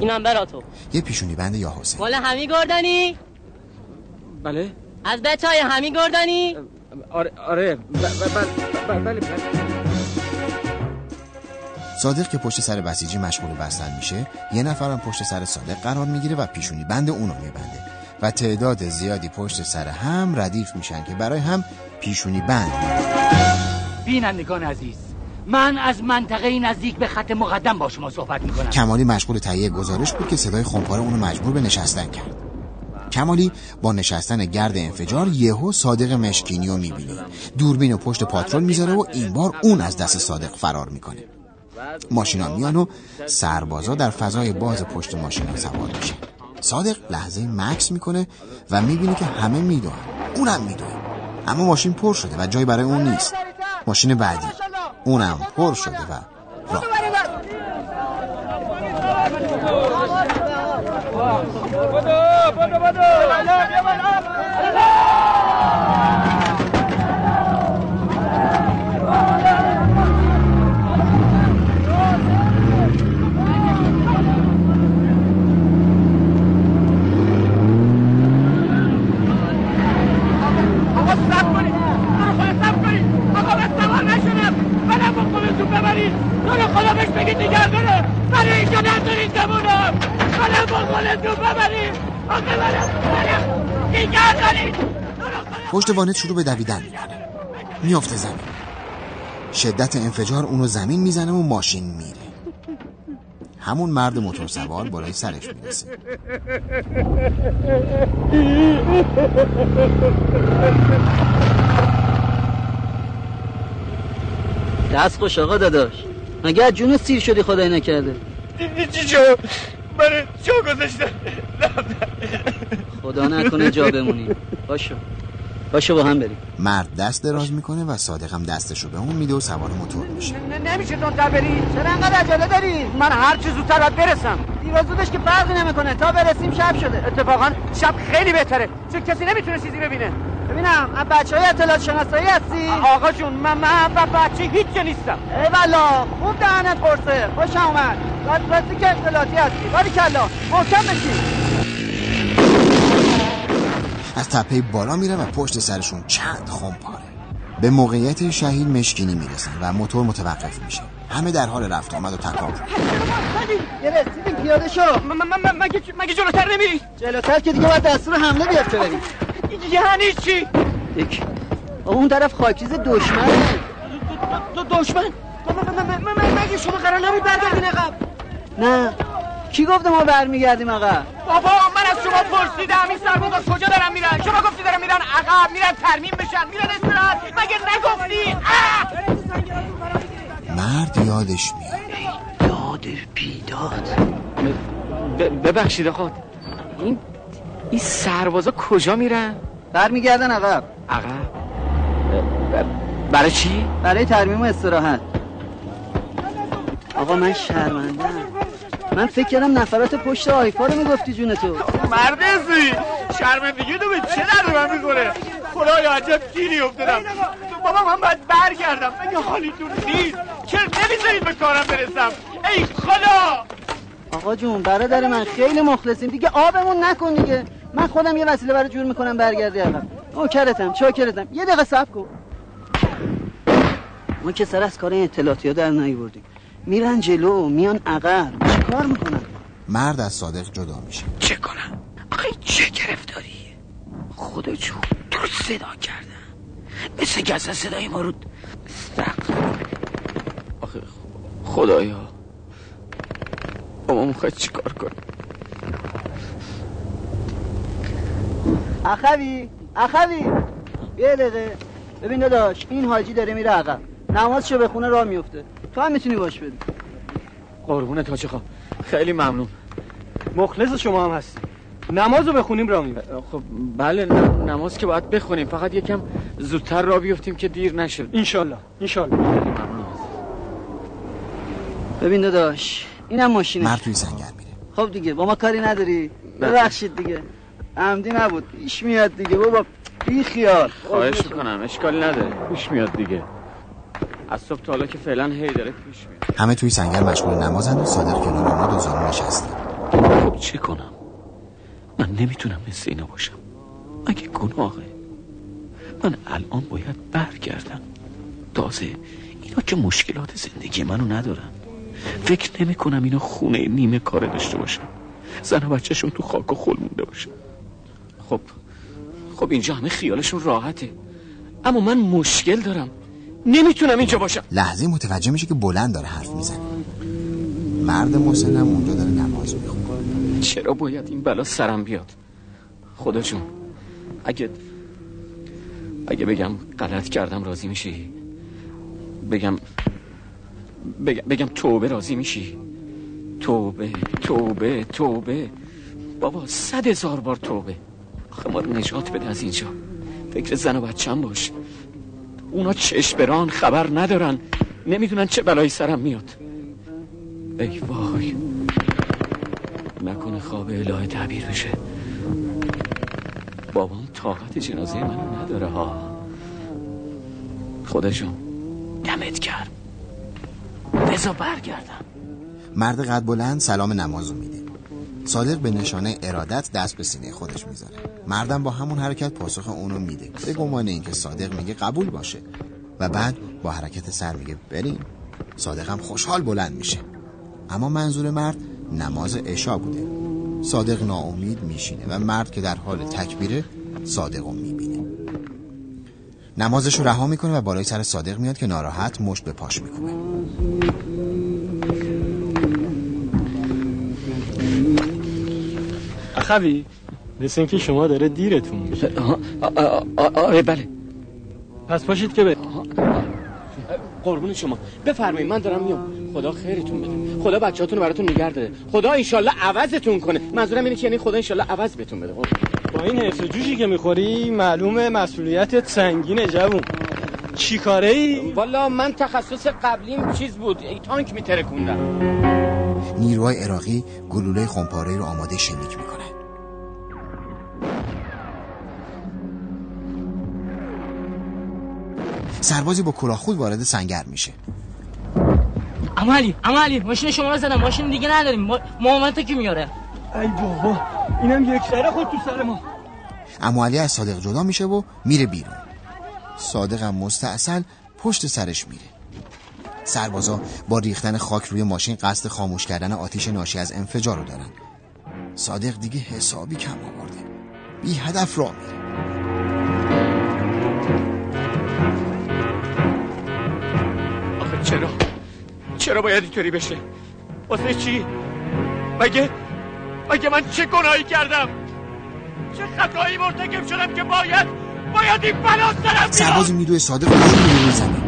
اینم برا تو. یه پیشونی بند یا حسین؟ مال همین گردنی بله؟ از بچه های همین گردنی آره آره بله صادق که پشت سر بسیجی مشغول بستن میشه یه نفرم پشت سر صادق قرار می‌گیره و پیشونی بند اونو میبنده. و تعداد زیادی پشت سر هم ردیف میشن که برای هم پیشونی بند. بینندگان عزیز من از منطقه نزدیک به خط مقدم با شما صحبت می‌کنم. کمالی مشغول تهیه گزارش بود که صدای خمپاره اونو مجبور به نشستن کرد. کمالی با نشستن گرد انفجار یهو صادق مشکینی رو می‌بینه. دوربین و پشت پاترول می‌ذاره و این بار اون از دست صادق فرار می‌کنه. ماشینا میان و سربازا در فضای باز پشت ماشینا سوار میشه. صادق لحظه مکس می‌کنه و می‌بینه که همه می‌دونن. اونم می‌دونه. اما ماشین پر شده و جایی برای اون نیست. ماشین بعدی. اونم پر شده و راه آقا سب کنید آقا سب کنید آقا من سوار نشدم منم با خودتون ببرید برای اینجا نذارید بمونم منم با خودتون ببرید پشت وانت شروع به دویدن. می‌کنه میافته زمین. شدت انفجار اونو زمین می‌زنه و ماشین میره. همون مرد موتور سوار بالای سرش می‌رسه. دست خوش آقا داداش. مگه از جون سیر شدی خدای نکرده؟ شو من جا گذاشتم خدا نکنه جا بمونی باشو. باشو با هم بریم. مرد دست دراز می‌کنه و صادقم دستش رو به اون میده و سوار موتور میشه. نمیشه زودتر بری. چرا انقدر عجله داری؟ من هر چه زودتر باید برسم. دیگه زودش که فرقی نمی‌کنه. تا برسیم شب شده. اتفاقا شب خیلی بهتره. چون کسی نمی‌تونه چیزی ببینه. ببینم از بچه های اطلاعات شناسایی هستی آقا جون من من و بچه هیچ نیستم. ای والا خوب دهنت پرسه. خوش اومد راست راستی که اطلاعاتی هستی. باری کلا. محکم بشین. از تپه بالا میره و پشت سرشون چند خمپاره به موقعیت شهید مشکینی می‌رسن و موتور متوقف میشه. همه در حال رفت آمد و تکاپو یه رسیدیم پیاده شو. مگه مگه جلوتر نمیری جلوتر که دیگه باید دستور حمله بیاد بریم. یعنی چی؟ یک. اون طرف خاکریز دشمن. دشمن؟ مگه شما قرار نبود برگردین عقب؟ نه. کی گفته ما برمیگردیم آقا؟ بابا من از شما پرسیدم این سربازا کجا دارن میرن؟ شما گفتی دارن میرن عقب میرن ترمیم بشن میرن استراحت. مگه نگفتی! مرد یادش میاد. یاد بیداد. ببخشید آقا این این سربازا کجا میرن؟ برمیگردن عقب. عقب؟ برای چی؟ برای ترمیم و استراحت. آقا من شرمندم من فکر کردم نفرات پشت آیفا رو می‌گفتی جون تو. مرد ازی شرمندگی تو به چه درد من می‌خوره؟ خدایا عجب گیری افتادم. بابا من باید برگردم. مگه حالی تو نیست؟ چرا نمی‌ذارید به کارم برسم؟ ای خدا! آقا جون برادر من خیلی مخلصیم. دیگه آبمون نکن دیگه. من خودم یه وسیله برای جور می‌کنم برگردی عقب. نوکرتم چاکرتم. یه دقیقه صبر کن. ما که سر از کار این اطلاعاتی ها در نیوردیم. میرن جلو میان عقب. چی کار می‌کنن؟ مرد از صادق جدا میشه. چه کنم؟ آخه چه گرفتاری؟ خدا جون تو صدا کردن مثل اصلا صدای ما رو آخه خدایا. با ما می‌خواید چی کار کنیم اخوی اخوی. یه دقیقه. ببین داداش این حاجی داره میره عقب. نمازشو به خونه راه میفته. تو هم می‌تونی باش بدی قربون تاج خواهم. خیلی ممنون. مخلص شما هم هستی. نمازو بخونیم را میفته خب بله نماز که باید بخونیم. فقط یکم زودتر را بیفتیم که دیر نشه انشالله انشالله. ببین داداش اینم ماشینش مرد توی سنگر میره. خب دیگه با ما کاری نداری. ببخشید دیگه. عمدی نبود. پیش میاد دیگه. بابا بی خیال. خواهش می‌کنم. اشکالی نداره. پیش میاد دیگه. از صبح تا حالا که فعلا هی داره پیش میاد. همه توی سنگر مشغول نمازند و صادق کنار آنها دو زانو نشسته خب چه کنم؟ من نمی‌تونم مثل اینا باشم. مگه گناهه. من الان باید برگردم. تازه اینا که مشکلات زندگی منو ندارن. فکر نمی کنم اینا خونه نیمه کار داشته باشن. زن و بچهشون تو خاک و خل مونده باشن. خب خب اینجا همه خیالشون راحته. اما من مشکل دارم. نمی‌تونم اینجا باشم. لحظه متوجه میشه که بلند داره حرف می‌زنه. مرد مسنم اونجا داره نماز می‌خونه. چرا باید این بلا سرم بیاد؟ خدا جون اگه اگه بگم غلط کردم راضی میشی؟ بگم بگم, بگم توبه راضی میشی؟ توبه توبه توبه. بابا صد هزار بار توبه. آخه ما رو نجات بده از اینجا. فکر زن و بچم باش. اونا چشم بران خبر ندارن. نمی‌دونن چه بلایی سرم میاد. ای وای. نکنه خواب الهه تعبیر بشه. بابام طاقت جنازه من نداره ها. خدا جون دمت کرد بزا برگردم. مرد قد بلند سلام نمازو میده. صادق به نشانه ارادت دست به سینه خودش می‌ذاره مردم با همون حرکت پاسخ اونو میده. به گمان اینکه صادق میگه قبول باشه. و بعد با حرکت سر میگه بریم. صادق هم خوشحال بلند میشه. اما منظور مرد نماز عشا بوده. صادق ناامید میشینه و مرد که در حال تکبیره صادق رو می‌بینه. نمازش رو رها می‌کنه و بالای سر صادق میاد که ناراحت مشت به پاش می‌کنه اخوی مثل اینکه شما داره دیرتون میشه. آره بله. پس پاشید که به قربون شما. بفرمایید من دارم میام. خدا خیرتون بده. خدا بچه‌هاتون رو براتون نگه داره. خدا انشالله عوضتون کنه. منظورم اینه که یعنی خدا انشالله عوض بهتون بده. با این حرس و جوشی که می‌خوری معلومه مسئولیتت سنگینه جوون. چی کاره ای؟ والا من تخصص قبلیم چیز بود. تانک میترکوندم. نیروهای عراقی گلوله خمپاره رو آماده شلیک می‌کنه سربازی با کلاه خود وارد سنگر میشه. اما علی ماشین شما رو زدم ماشین دیگه نداریم. ما- معاونت کی میاره؟ ای بابا اینم یک سره خود تو سر ما. اما علی از صادق جدا میشه و میره بیرون. صادق هم مستاصل پشت سرش میره. سربازا با ریختن خاک روی ماشین قصد خاموش کردن آتیش ناشی از انفجار رو دارن. صادق دیگه حسابی کم آورده. بی هدف را میره آخه چرا؟ چرا باید اینطوری بشه؟ واسه چی؟ مگه؟ مگه من چه گناهی کردم؟ چه خطایی مرتکب شدم که باید باید این بلا سرم سرباز نیروی صادق رو زمین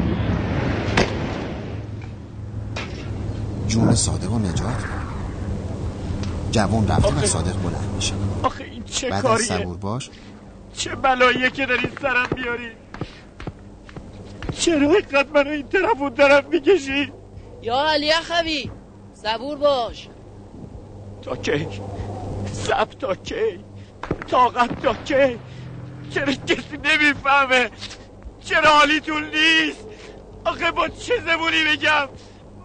جون صادق رو نجات. جوان رفته و صادق بلند میشه. آخه این چه بعد از کاریه؟ صبور باش. چه بلاییه که داری سرم بیاری؟ چرا اینقدر منو این طرف دارم می‌کشی؟ یا علی اخوی صبور باش. تا کی؟ سب تا کی؟ طاقت تا کی؟ چرا کسی نمی‌فهمه؟ چرا حالیتون نیست؟ آخه با چه زبونی بگم؟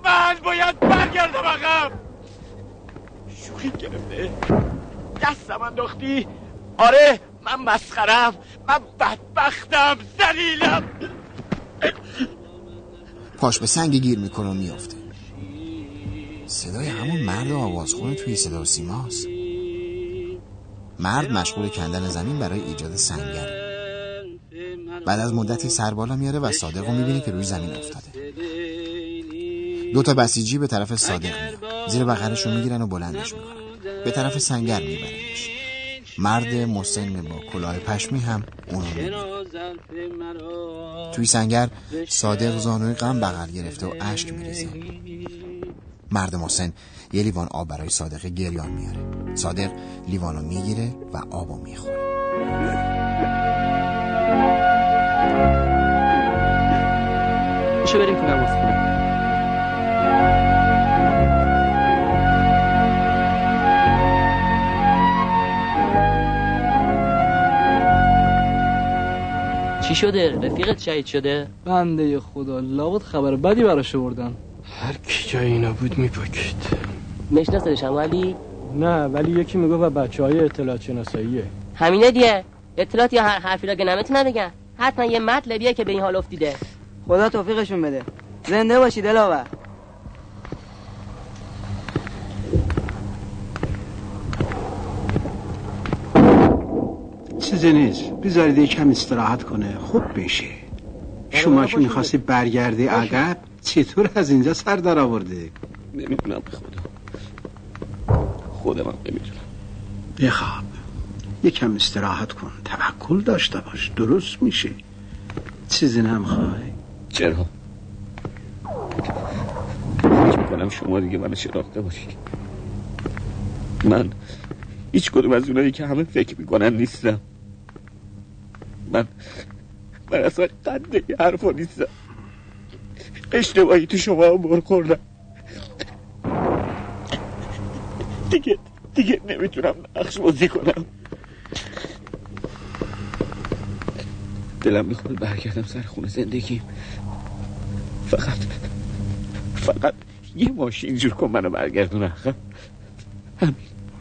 من باید برگردم عقب. شوخی گرفته. دستم انداختی. آره من مسخرم. من بدبختم زلیلم پاش به سنگ گیر می‌کنه و میافته. صدای همون مرد آوازخونه توی صدا و سیماست. مرد مشغول کندن زمین برای ایجاد سنگره بعد از مدتی سربالا میاره و صادق رو می‌بینه که روی زمین افتاده. دو تا بسیجی به طرف صادق میاد زیر بغلش رو می‌گیرن و بلندش می‌کنن. به طرف سنگر میبرنش. مرد مسن با کلاه پشمی هم اونو می‌بینه توی سنگر صادق زانوی غم بغل گرفته و اشک میریزه. مرد مسن یه لیوان آب برای صادق گریان میاره صادق لیوانو می‌گیره و آبو می‌خوره. چه بریم تو چی شده؟ رفیقت شهید شده؟ بنده خدا لابد خبر بدی براش آوردن. هر کی جای اینا بود میپکید. میشناسش هم ولی نه ولی یکی میگه و بچه های اطلاعات شناساییه. همینه دیگه. اطلاعات یا هر حرفی را که نمی‌تونه بگن حتما یه مطلبیه که به این حال افتیده. خدا توفیقشون بده. زنده باشی دلاور. چیزی نیست. بذارید یکم استراحت کنه. خوب بشه. شما که می‌خواستی برگردی عقب چطور از اینجا سر در آورده نمی‌دونم به خدا. خودم هم نمی‌دونم. بخواب. یکم استراحت کن. توکل داشته باش. درست میشه. چیزی نمی‌خوای؟ چرا؟ فکر می‌کنم شما دیگه منو شناخته باشید. من هیچ کدوم از اونایی که همه فکر می‌کنن نیستم. من من اصلا قده یه حرفا نیستم. اشتباهی تو شما هم بر خوردم. دیگه دیگه نمی‌تونم نقش بازی کنم. دلم می‌خواد برگردم سر خونه زندگی. فقط فقط یه ماشین جور کن منو برگردون عقب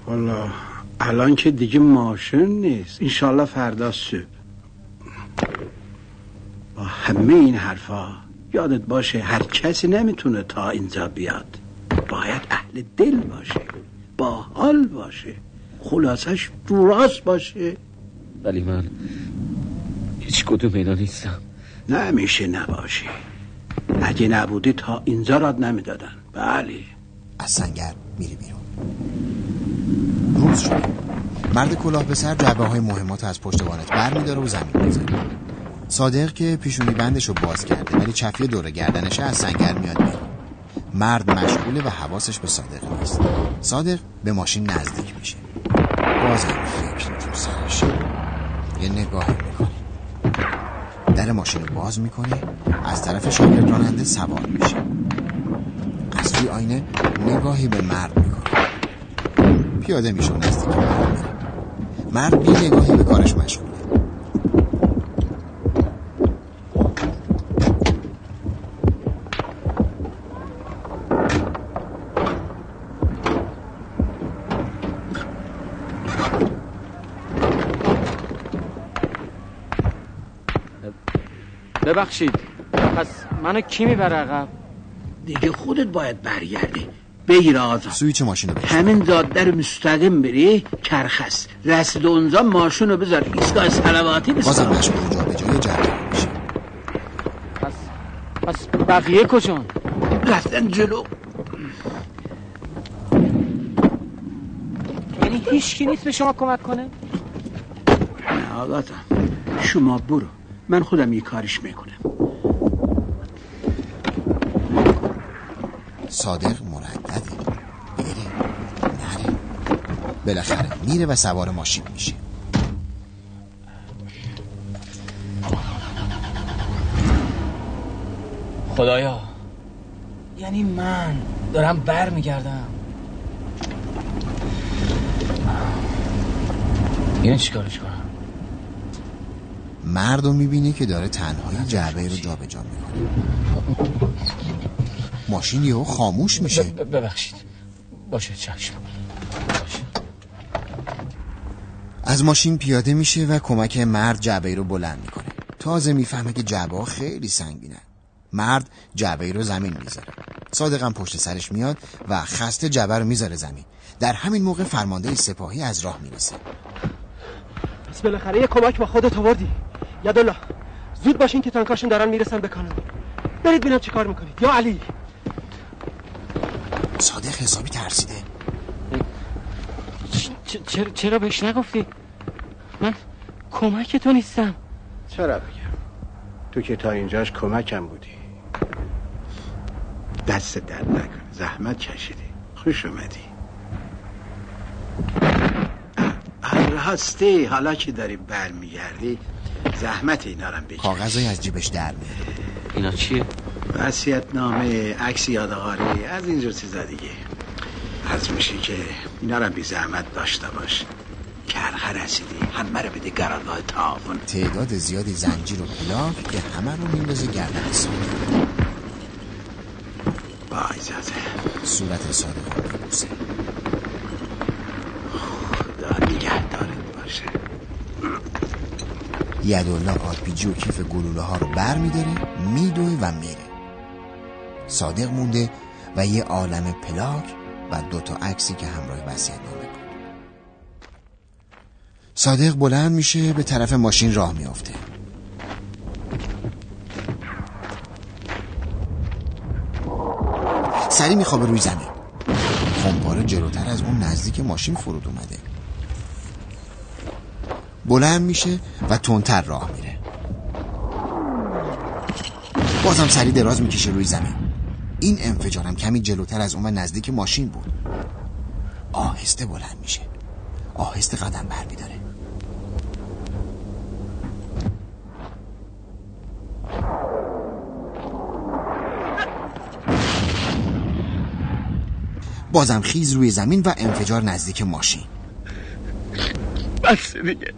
والا الان که دیگه ماشین نیست. انشالله فردا صبح همه این حرفا یادت باشه هر کسی نمی‌تونه تا اینجا بیاد. باید اهل دل باشه با حال باشه خلاصش راست باشه. ولی من هیچ کدوم اینا نیستم. نمیشه نباشی اگه نبودی تا اینجا راد نمی‌دادن. بله. از سنگر میری بیرون. روز شده مرد کلاه به سر جعبه های مهمات از پشت وانت بر میداره و زمین می‌زنه. صادق که پیشونی بندش رو باز کرده ولی چفیه دور گردنشه از سنگر میاد بیرون. مرد مشغوله و حواسش به صادق نیست. صادق به ماشین نزدیک میشه. بازم فکر تو سرش. یه نگاهی می‌کنه در ماشین رو باز می‌کنه از طرف شاگرد راننده سوار میشه از روی آینه نگاهی به مرد می‌کنه پیاده میشه نزدیک مرد. مرد بی نگاهی به کارش مشغوله ببخشید. پس منو کی می‌بره عقب؟ دیگه خودت باید برگردی. بگیر آزاد سویچ ماشین رو همین جاده رو مستقیم بری کرخست رسید اونجا ماشین رو بذار. ایستگاه سلواتی بازم بسار مشغول جا به جای جعبه میشه. پس پس بقیه کجان؟ رفتن جلو. هیچکی نیست به شما کمک کنه؟ نه آقاتم شما برو. من خودم یه کارش می‌کنم. صادق مردده. بره نره. بالاخره میره و سوار ماشین میشه. خدایا یعنی من دارم بر میگردم اینو چیکارش کنم؟ مرد رو می‌بینه که داره تنهایی جعبه رو جابجا می‌کنه. ماشین یهو خاموش میشه. ببخشید. باشه چشم. از ماشین پیاده میشه و کمک مرد جعبه رو بلند می‌کنه. تازه می‌فهمه که جعبه ها خیلی سنگینه مرد جعبه رو زمین می‌ذاره. صادقم پشت سرش میاد و خسته جعبه رو می‌ذاره زمین. در همین موقع فرمانده سپاهی از راه می‌رسه. پس بالاخره یه کمک با خودت آوردی. یدالله زود باشین که تانکاشون دارن می‌رسن به کانال برید ببینم چه کار می‌کنید. یا علی. صادق حسابی ترسیده. چرا, چرا بهش نگفتی؟ من کمک تو نیستم. چرا بگم؟ تو که تا اینجاش کمکم بودی. دست درد نکن زحمت کشیدی. خوش اومدی. راستی حالا که داری برمیگردی زحمت اینا رو بکش کاغذی از جیبش در میاره اینا چیه؟ وصیت نامه عکس یادگاری از اینجور چیزا دیگه. از میشه که اینا رو بی زحمت داشته باش. کرخه رسیدی همه رو بده گرانگاه تعاون تعداد زیادی زنجیر و پلاک که همه رو میندازه گردن صادق با اجازه صورت صادق رو میبوسه خدا نگهدارت باشه یدالله آرپیجی و کیف گلوله ها رو بر میداره میدوه و میره. صادق مونده و یه عالم پلاک و دوتا عکسی که همراه وصیت نامه بود. صادق بلند میشه به طرف ماشین راه میافته. سری میخوابه روی زمین. خمپاره جلوتر از اون نزدیک ماشین فرود اومده. بلند میشه و تندتر راه میره. بازم سری دراز می‌کشه روی زمین. این انفجارم کمی جلوتر از اون و نزدیک ماشین بود. آهسته بلند میشه. آهسته قدم بر میداره بازم خیز روی زمین و انفجار نزدیک ماشین. بس دیگه.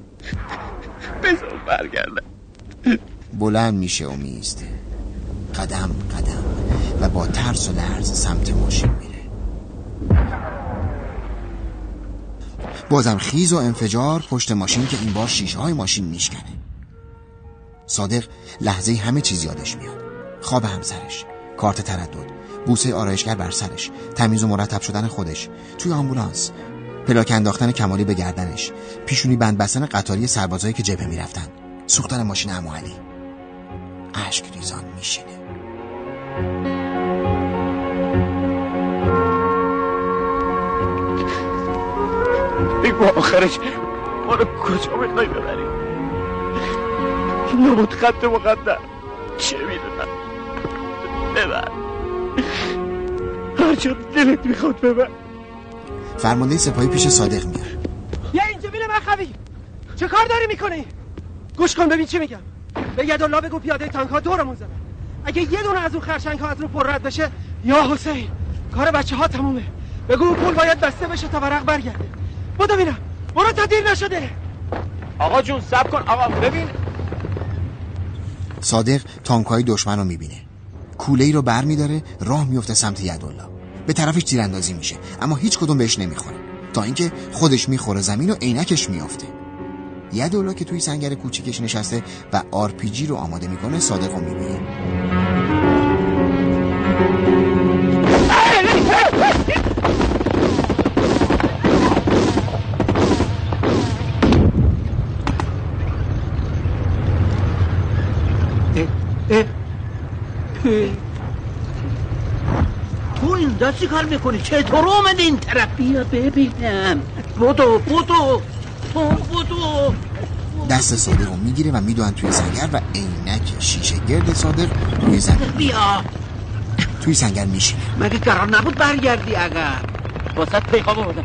بذار برگردم. بلند میشه و میسته قدم قدم. و با ترس و لرز سمت ماشین میره. بازم خیز و انفجار پشت ماشین که این بار شیشه های ماشین میشکنه. صادق لحظه همه چیز یادش میاد. خواب همسرش کارت تردد بوسه آرایشگر بر سرش تمیز و مرتب شدن خودش توی آمبولانس پلاک انداختن کمالی به گردنش. پیشونی بند بستن قطاری سربازایی که جبهه می‌رفتن. سوختن ماشین عمو علی. ریزان میشینه. بگو آخرش ما رو کجا می‌خوای ببری نبود خط مقدر چه می‌دونم؟ ببر. هر جا دلت می‌خواد ببر. فرمانده سپاهی پیش صادق میاد. بیا اینجا بینه مخوی چه کار داری می‌کنی؟ گوش کن ببین چی میگم. به یدالله بگو پیاده تانک ها دورمون زدن اگه یه دونه از اون خرچنگ ها از رو پر رد بشه یا حسین کار بچه ها تمومه. بگو اون پول باید بسته بشه تا ورق برگرده. بودو بینم برو تا دیر نشده. آقا جون صبر کن. آقا ببین. صادق تانکای دشمن رو می‌بینه. کوله ای رو بر میداره راه میفته سمت یدالله. به طرفش تیراندازی میشه. اما هیچ کدوم بهش نمی‌خوره. تا اینکه خودش می‌خوره زمین و عینکش میافته. یدالله که توی سنگر کوچیکش نشسته و آرپیجی رو آماده می‌کنه صادق رو می‌بینه. اینجا چی کار می‌کنی؟ چطور اومدی این طرف؟ بیا ببینم. بودو بودو. بودو دست صادق رو می‌گیره و می‌دونن توی سنگر و عینک شیشه گرد صادق توی زمین. بیا. توی سنگر میشینه مگه قرار نبود برگردی عقب واسه پیغام آوردم؟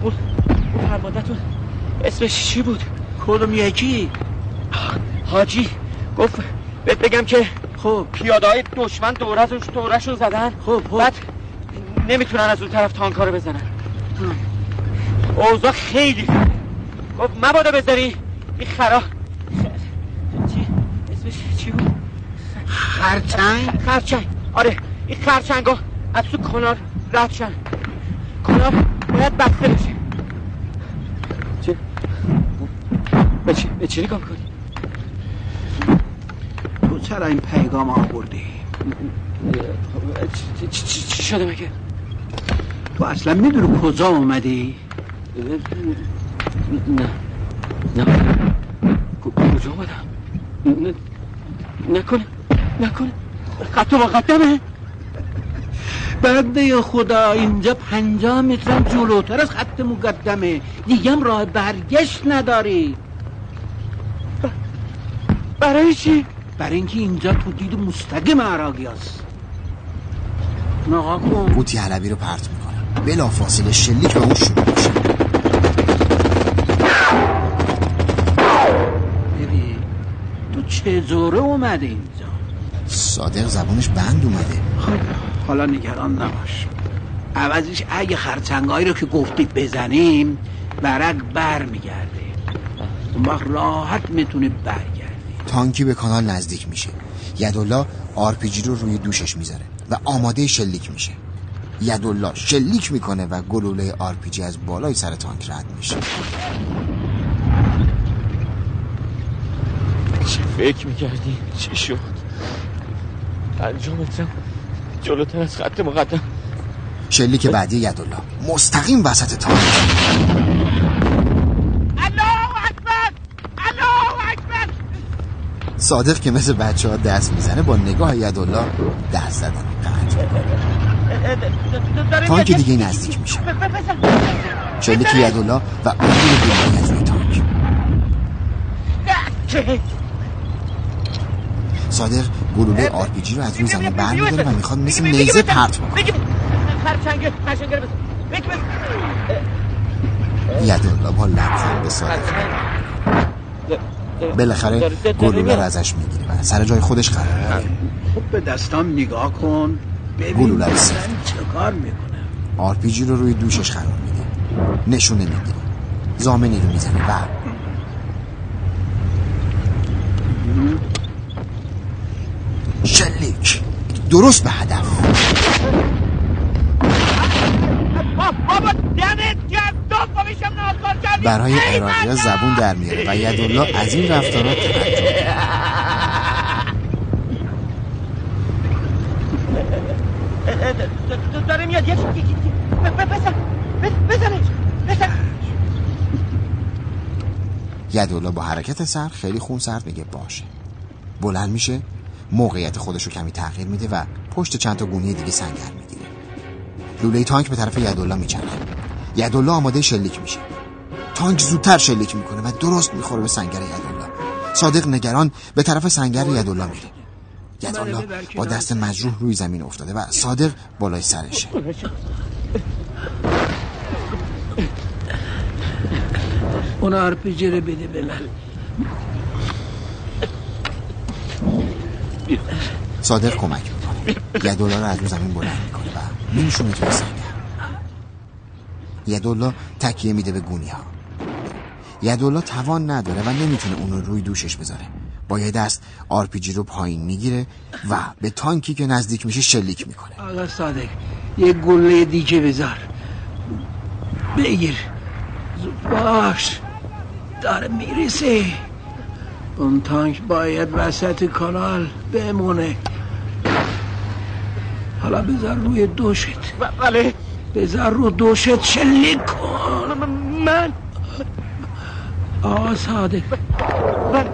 اون اون فرماندهتون اسمش چی بود؟ کدوم یکی؟ حاجی گفت بهت بگم که خب. پیاده های دشمن دورشون دورشون زدن. خب خب. بعد نمی‌تونن از اون طرف تانکا رو بزنن اوضاع خیلی گفت مبادا بذاری این خرا چی اسمش چی بود خرچنگ خرچنگ آره این خرچنگ ها از تو کنار رد شن کنار باید بسته بشه چه به چی به چی نگاه می‌کنی تو چرا این پیغام آوردی چی- چی چی شده مگه تو اصلا می‌دونی کجا اومدی؟ نه. نه. کجا اومدم؟ نه. نکنه. نکنه. خط مقدمه بنده خدا اینجا پنجاه مترم جلوتر از خط مقدمه. دیگه هم راه برگشت نداری. برای چی؟ برای اینکه اینجا تو دید مستقیم عراقی هست. نگاه کن. قوطی حلبی رو پرت می‌کنه بلا فاصله شلیک به اون شروع میشه. ببین تو چه اومده اینجا؟ صادق زبونش بند اومده. خب حالا نگران نباش. عوضش اگه خرچنگایی رو که گفتید بزنیم برق بر میگرده اون وقت راحت می‌تونه برگرده. تانکی به کانال نزدیک میشه. یدالله آرپیجی رو روی دوشش می‌ذاره و آماده شلیک میشه. یدالله شلیک می‌کنه و گلوله آرپیجی از بالای سر تانک رد میشه. چه فکر می‌کردی؟ چی شد؟ مترم جلوتر از خط مقدم. شلیک بعدی یدالله. مستقیم وسط تانک. صادق که مثل بچه ها دست می‌زنه با نگاه یدالله دست زدن قطع می‌کنه. تانک دیگه نزدیک میشه. شلیک یدالله و آمون گلوله از روی تانک. صادق گلوله آرپیجی رو از روی زمین برمیداره. و می‌خواد مثل نیزه پرت بکنه یدالله با لبخند به صادق بالاخره گلوله رو ازش می‌گیره و سر جای خودش قرار میده خب به دستام نگاه کن. گلوله رو. چه کار می‌کنم آرپیجی رو روی دوشش قرار میده. نشونه می‌گیره ضامن رو می‌زنه. و شلیک. درست به هدف. برای عراقی زبون در میاره و یدالله از این رفتارات تعجب داره میاد چی بزن بزنش بزن. یدالله با حرکت سر خیلی خون سرد میگه باشه. بلند میشه موقعیت خودش رو کمی تغییر میده و پشت چند تا گونی دیگه سنگر می‌گیره. لوله تانک به طرف یدالله میچرخه. یدالله آماده شلیک میشه. تانک زودتر شلیک می‌کنه و درست می‌خوره به سنگر یدالله صادق نگران به طرف سنگر یدالله میره. یدالله با دست مجروح روی زمین افتاده و صادق بالای سرشه. اون آرپیجی رو بده به من. صادق کمک می‌کنه. یدالله رو از رو زمین بلند می‌کنه و میشونه توی سنگر یدالله تکیه میده به گونی ها یدالله توان نداره و نمی‌تونه اون رو روی دوشش بذاره. با یه دست آرپیجی رو پایین می‌گیره و به تانکی که نزدیک میشه شلیک می‌کنه. آقا صادق یه گلوله دیگه بذار. بگیر. باش. داره می‌رسه. اون تانک باید وسط کانال بمونه. حالا بذار روی دوشت. بله. بذار رو دوشت شلیک کن. من آقا صادق.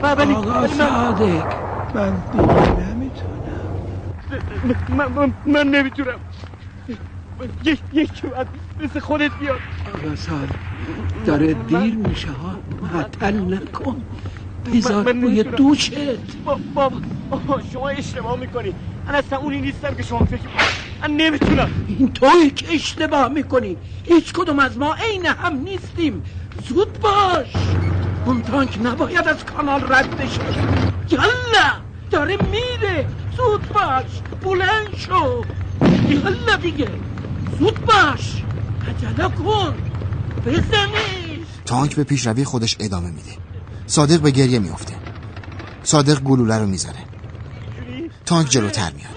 بله آقا صادق. من دیگه نمی‌تونم. من, من, من نمی‌تونم. یک یک باید مثل خودت بیاد آقا سال داره دیر میشه ها. معطل نکن. بذار روی نمی‌تونم. دوشت. با- بابا شما اشتباه می‌کنی. من اصلا اونی نیستم که شما فکر من نمی‌تونم. این توی که اشتباه می‌کنی. هیچ کدوم از ما عین هم نیستیم. زود باش. اون تانک نباید از کانال رد بشه. یالا داره میره. زود باش بلند شو. یالا دیگه. زود باش. عجله کن. بزنیش تانک به پیشروی خودش ادامه میده. صادق به گریه میافته. صادق گلوله رو می‌ذاره. تانک جلوتر میاد.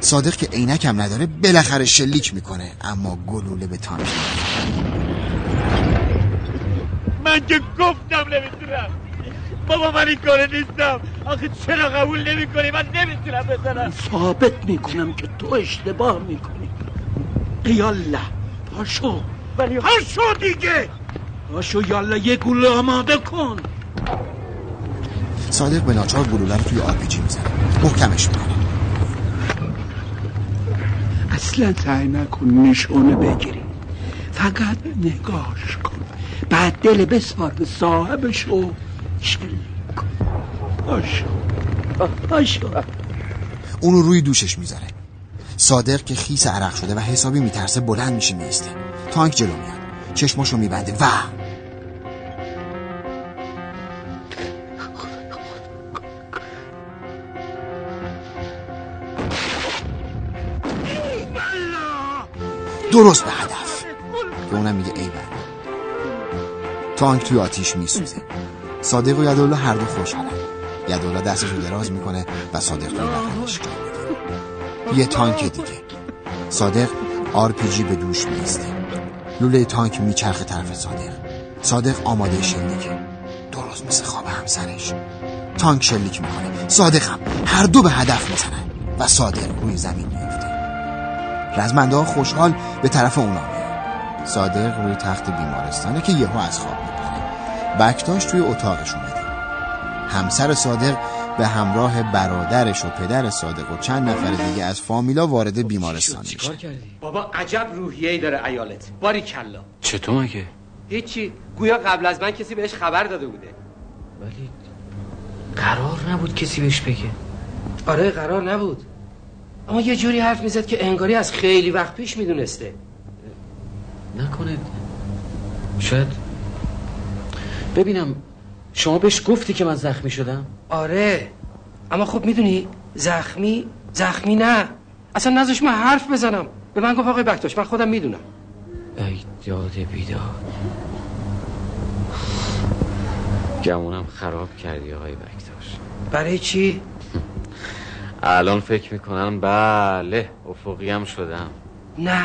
صادق که عینک هم نداره بالاخره شلیک می‌کنه اما گلوله به تانک من که گفتم نمی‌تونم. بابا من این کاره نیستم. آخه چرا قبول نمی‌کنی؟ من نمی‌تونم بزنم. ثابت می‌کنم که تو اشتباه می‌کنی. یالا پاشو. ولی پاشو دیگه. پاشو یالا یه گلوله آماده کن. صادق به ناچار گلوله رو توی آرپیجی می‌زنه. محکمش می‌کنه اصلا سعی نکن نشونه بگیری. فقط نگاش کن. بعد دل بسپار به صاحبش و پاشو پاشو اونو روی دوشش می‌ذاره. صادق که خیس عرق شده و حسابی میترسه بلند میشه میسته تانک جلو میاد. چشماشو میبنده. و! درست به هدف. که اونم میگه ای تانک توی آتیش میسوزه. صادق و یدالله هر دو خوشحالن یدالله دستش رو دراز می‌کنه و صادق توی بغلش یه تانک دیگه. صادق آرپیجی به دوش میسته لوله تانک میچرخه طرف صادق. صادق آماده شلیکه درست مثل خواب همسرش. تانک شلیک می‌کنه. هم هر دو به هدف می‌زنن و صادق روی زمین میفته رزمنده ها خوشحال به طرف اونا میاد صادق روی تخت بیمارستانه که یهو از خواب بکتاش توی اتاقش اومده همسر صادق به همراه برادرش و پدر صادق و چند نفر دیگه از فامیلا وارد بیمارستان میشه بابا عجب روحیه‌ای داره ایالت. باری کلا. چطور مگه؟ هیچی. گویا قبل از من کسی بهش خبر داده بوده. ولی قرار نبود کسی بهش بگه. آره قرار نبود. اما یه جوری حرف می‌زد که انگاری از خیلی وقت پیش می‌دونسته. نکنه شاید ببینم شما بهش گفتی که من زخمی شدم؟ آره اما خب می‌دونی زخمی زخمی نه. اصلا نذاش من حرف بزنم. به من گفت آقای بکتاش من خودم می‌دونم. ای داد بیداد. گمونم خراب کردی آقای بکتاش. برای چی؟ الان فکر می‌کنم بله افقیم شدم. نه.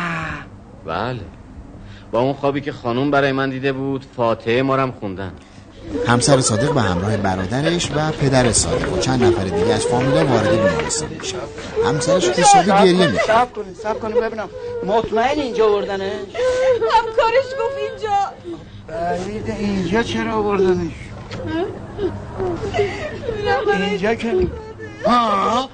بله. با اون خوابی که خانوم برای من دیده بود فاتحه مارم خوندن. همسر صادق به همراه برادرش و پدر صادق و چند نفر دیگه از فامیلا وارد بیمارستان میشه همسرش حسابی گریه می‌کنه. سب کنید سب کنید ببینم. مطمئن اینجا بردنش همکارش گفت اینجا. بعید اینجا چرا آوردنش؟ اینجا که ها؟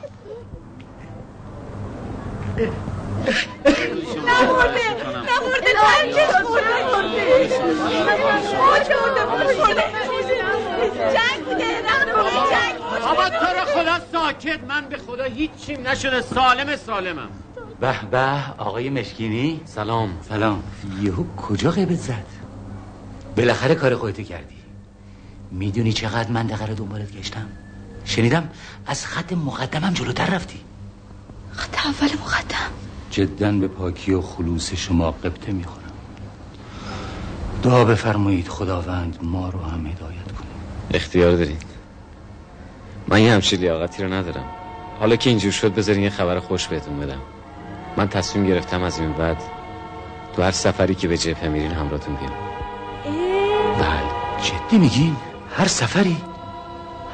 نمورده برده جنگ بوده جنگ بابا تو رو خدا ساکت من به خدا هیچیم نشده سالم سالمم به به آقای مشکینی. سلام سلام. یهو کجا غیبت زد بالاخره کار خودتو کردی. می‌دونی چقدر منطقه رو دنبالت گشتم؟ شنیدم؟ از خط مقدمم جلوتر رفتی. خط اول مقدم. جدا به پاکی و خلوص شما قبطه می‌خورم. دعا بفرمایید خداوند ما رو هم هدایت کنه. اختیار دارین من یه همچین لیاقتی رو ندارم. حالا که اینجور شد بذارین یه خبر خوش بهتون بدم. من تصمیم گرفتم از این بعد تو هر سفری که به جبهه میرین همراهتون بیام. بله. جدی میگین هر سفری؟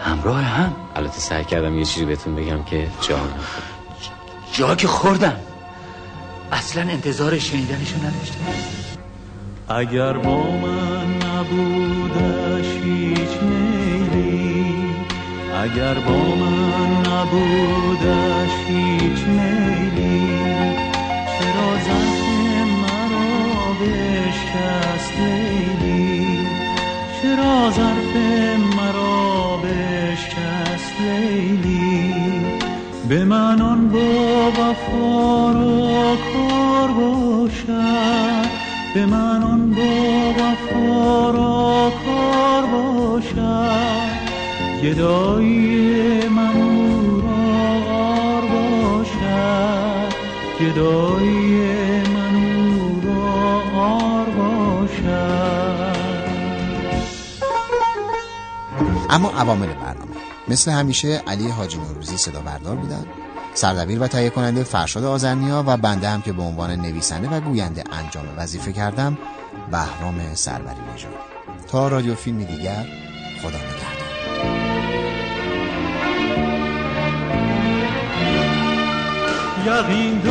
همراه هم؟ البته سعی کردم یه چیزی بهتون بگم که جا. جا که خوردم. اصلا انتظار شنیدنشو نداشتم. اگر با من نبودش هیچ میلی اگر با من نبودش هیچ میلی چرا زخم مرا بشکست لیلی چرا ظرف مرا بشکست لیلی به من آن با وفا را کار باشد. به من آن با وفا را کار باشد. گدایی من او را آر باشد. گدایی من او را آر باشد. اما عوامل برنامه. مثل همیشه علی حاجی نوروزی صدا بردار بودن سردبیر و تهیه کننده فرشاد آزرنیا و بنده هم که به عنوان نویسنده و گوینده انجام وظیفه کردم بهرام سروری نژاد. تا رادیو فیلمی دیگر خدا نگهدار. یقین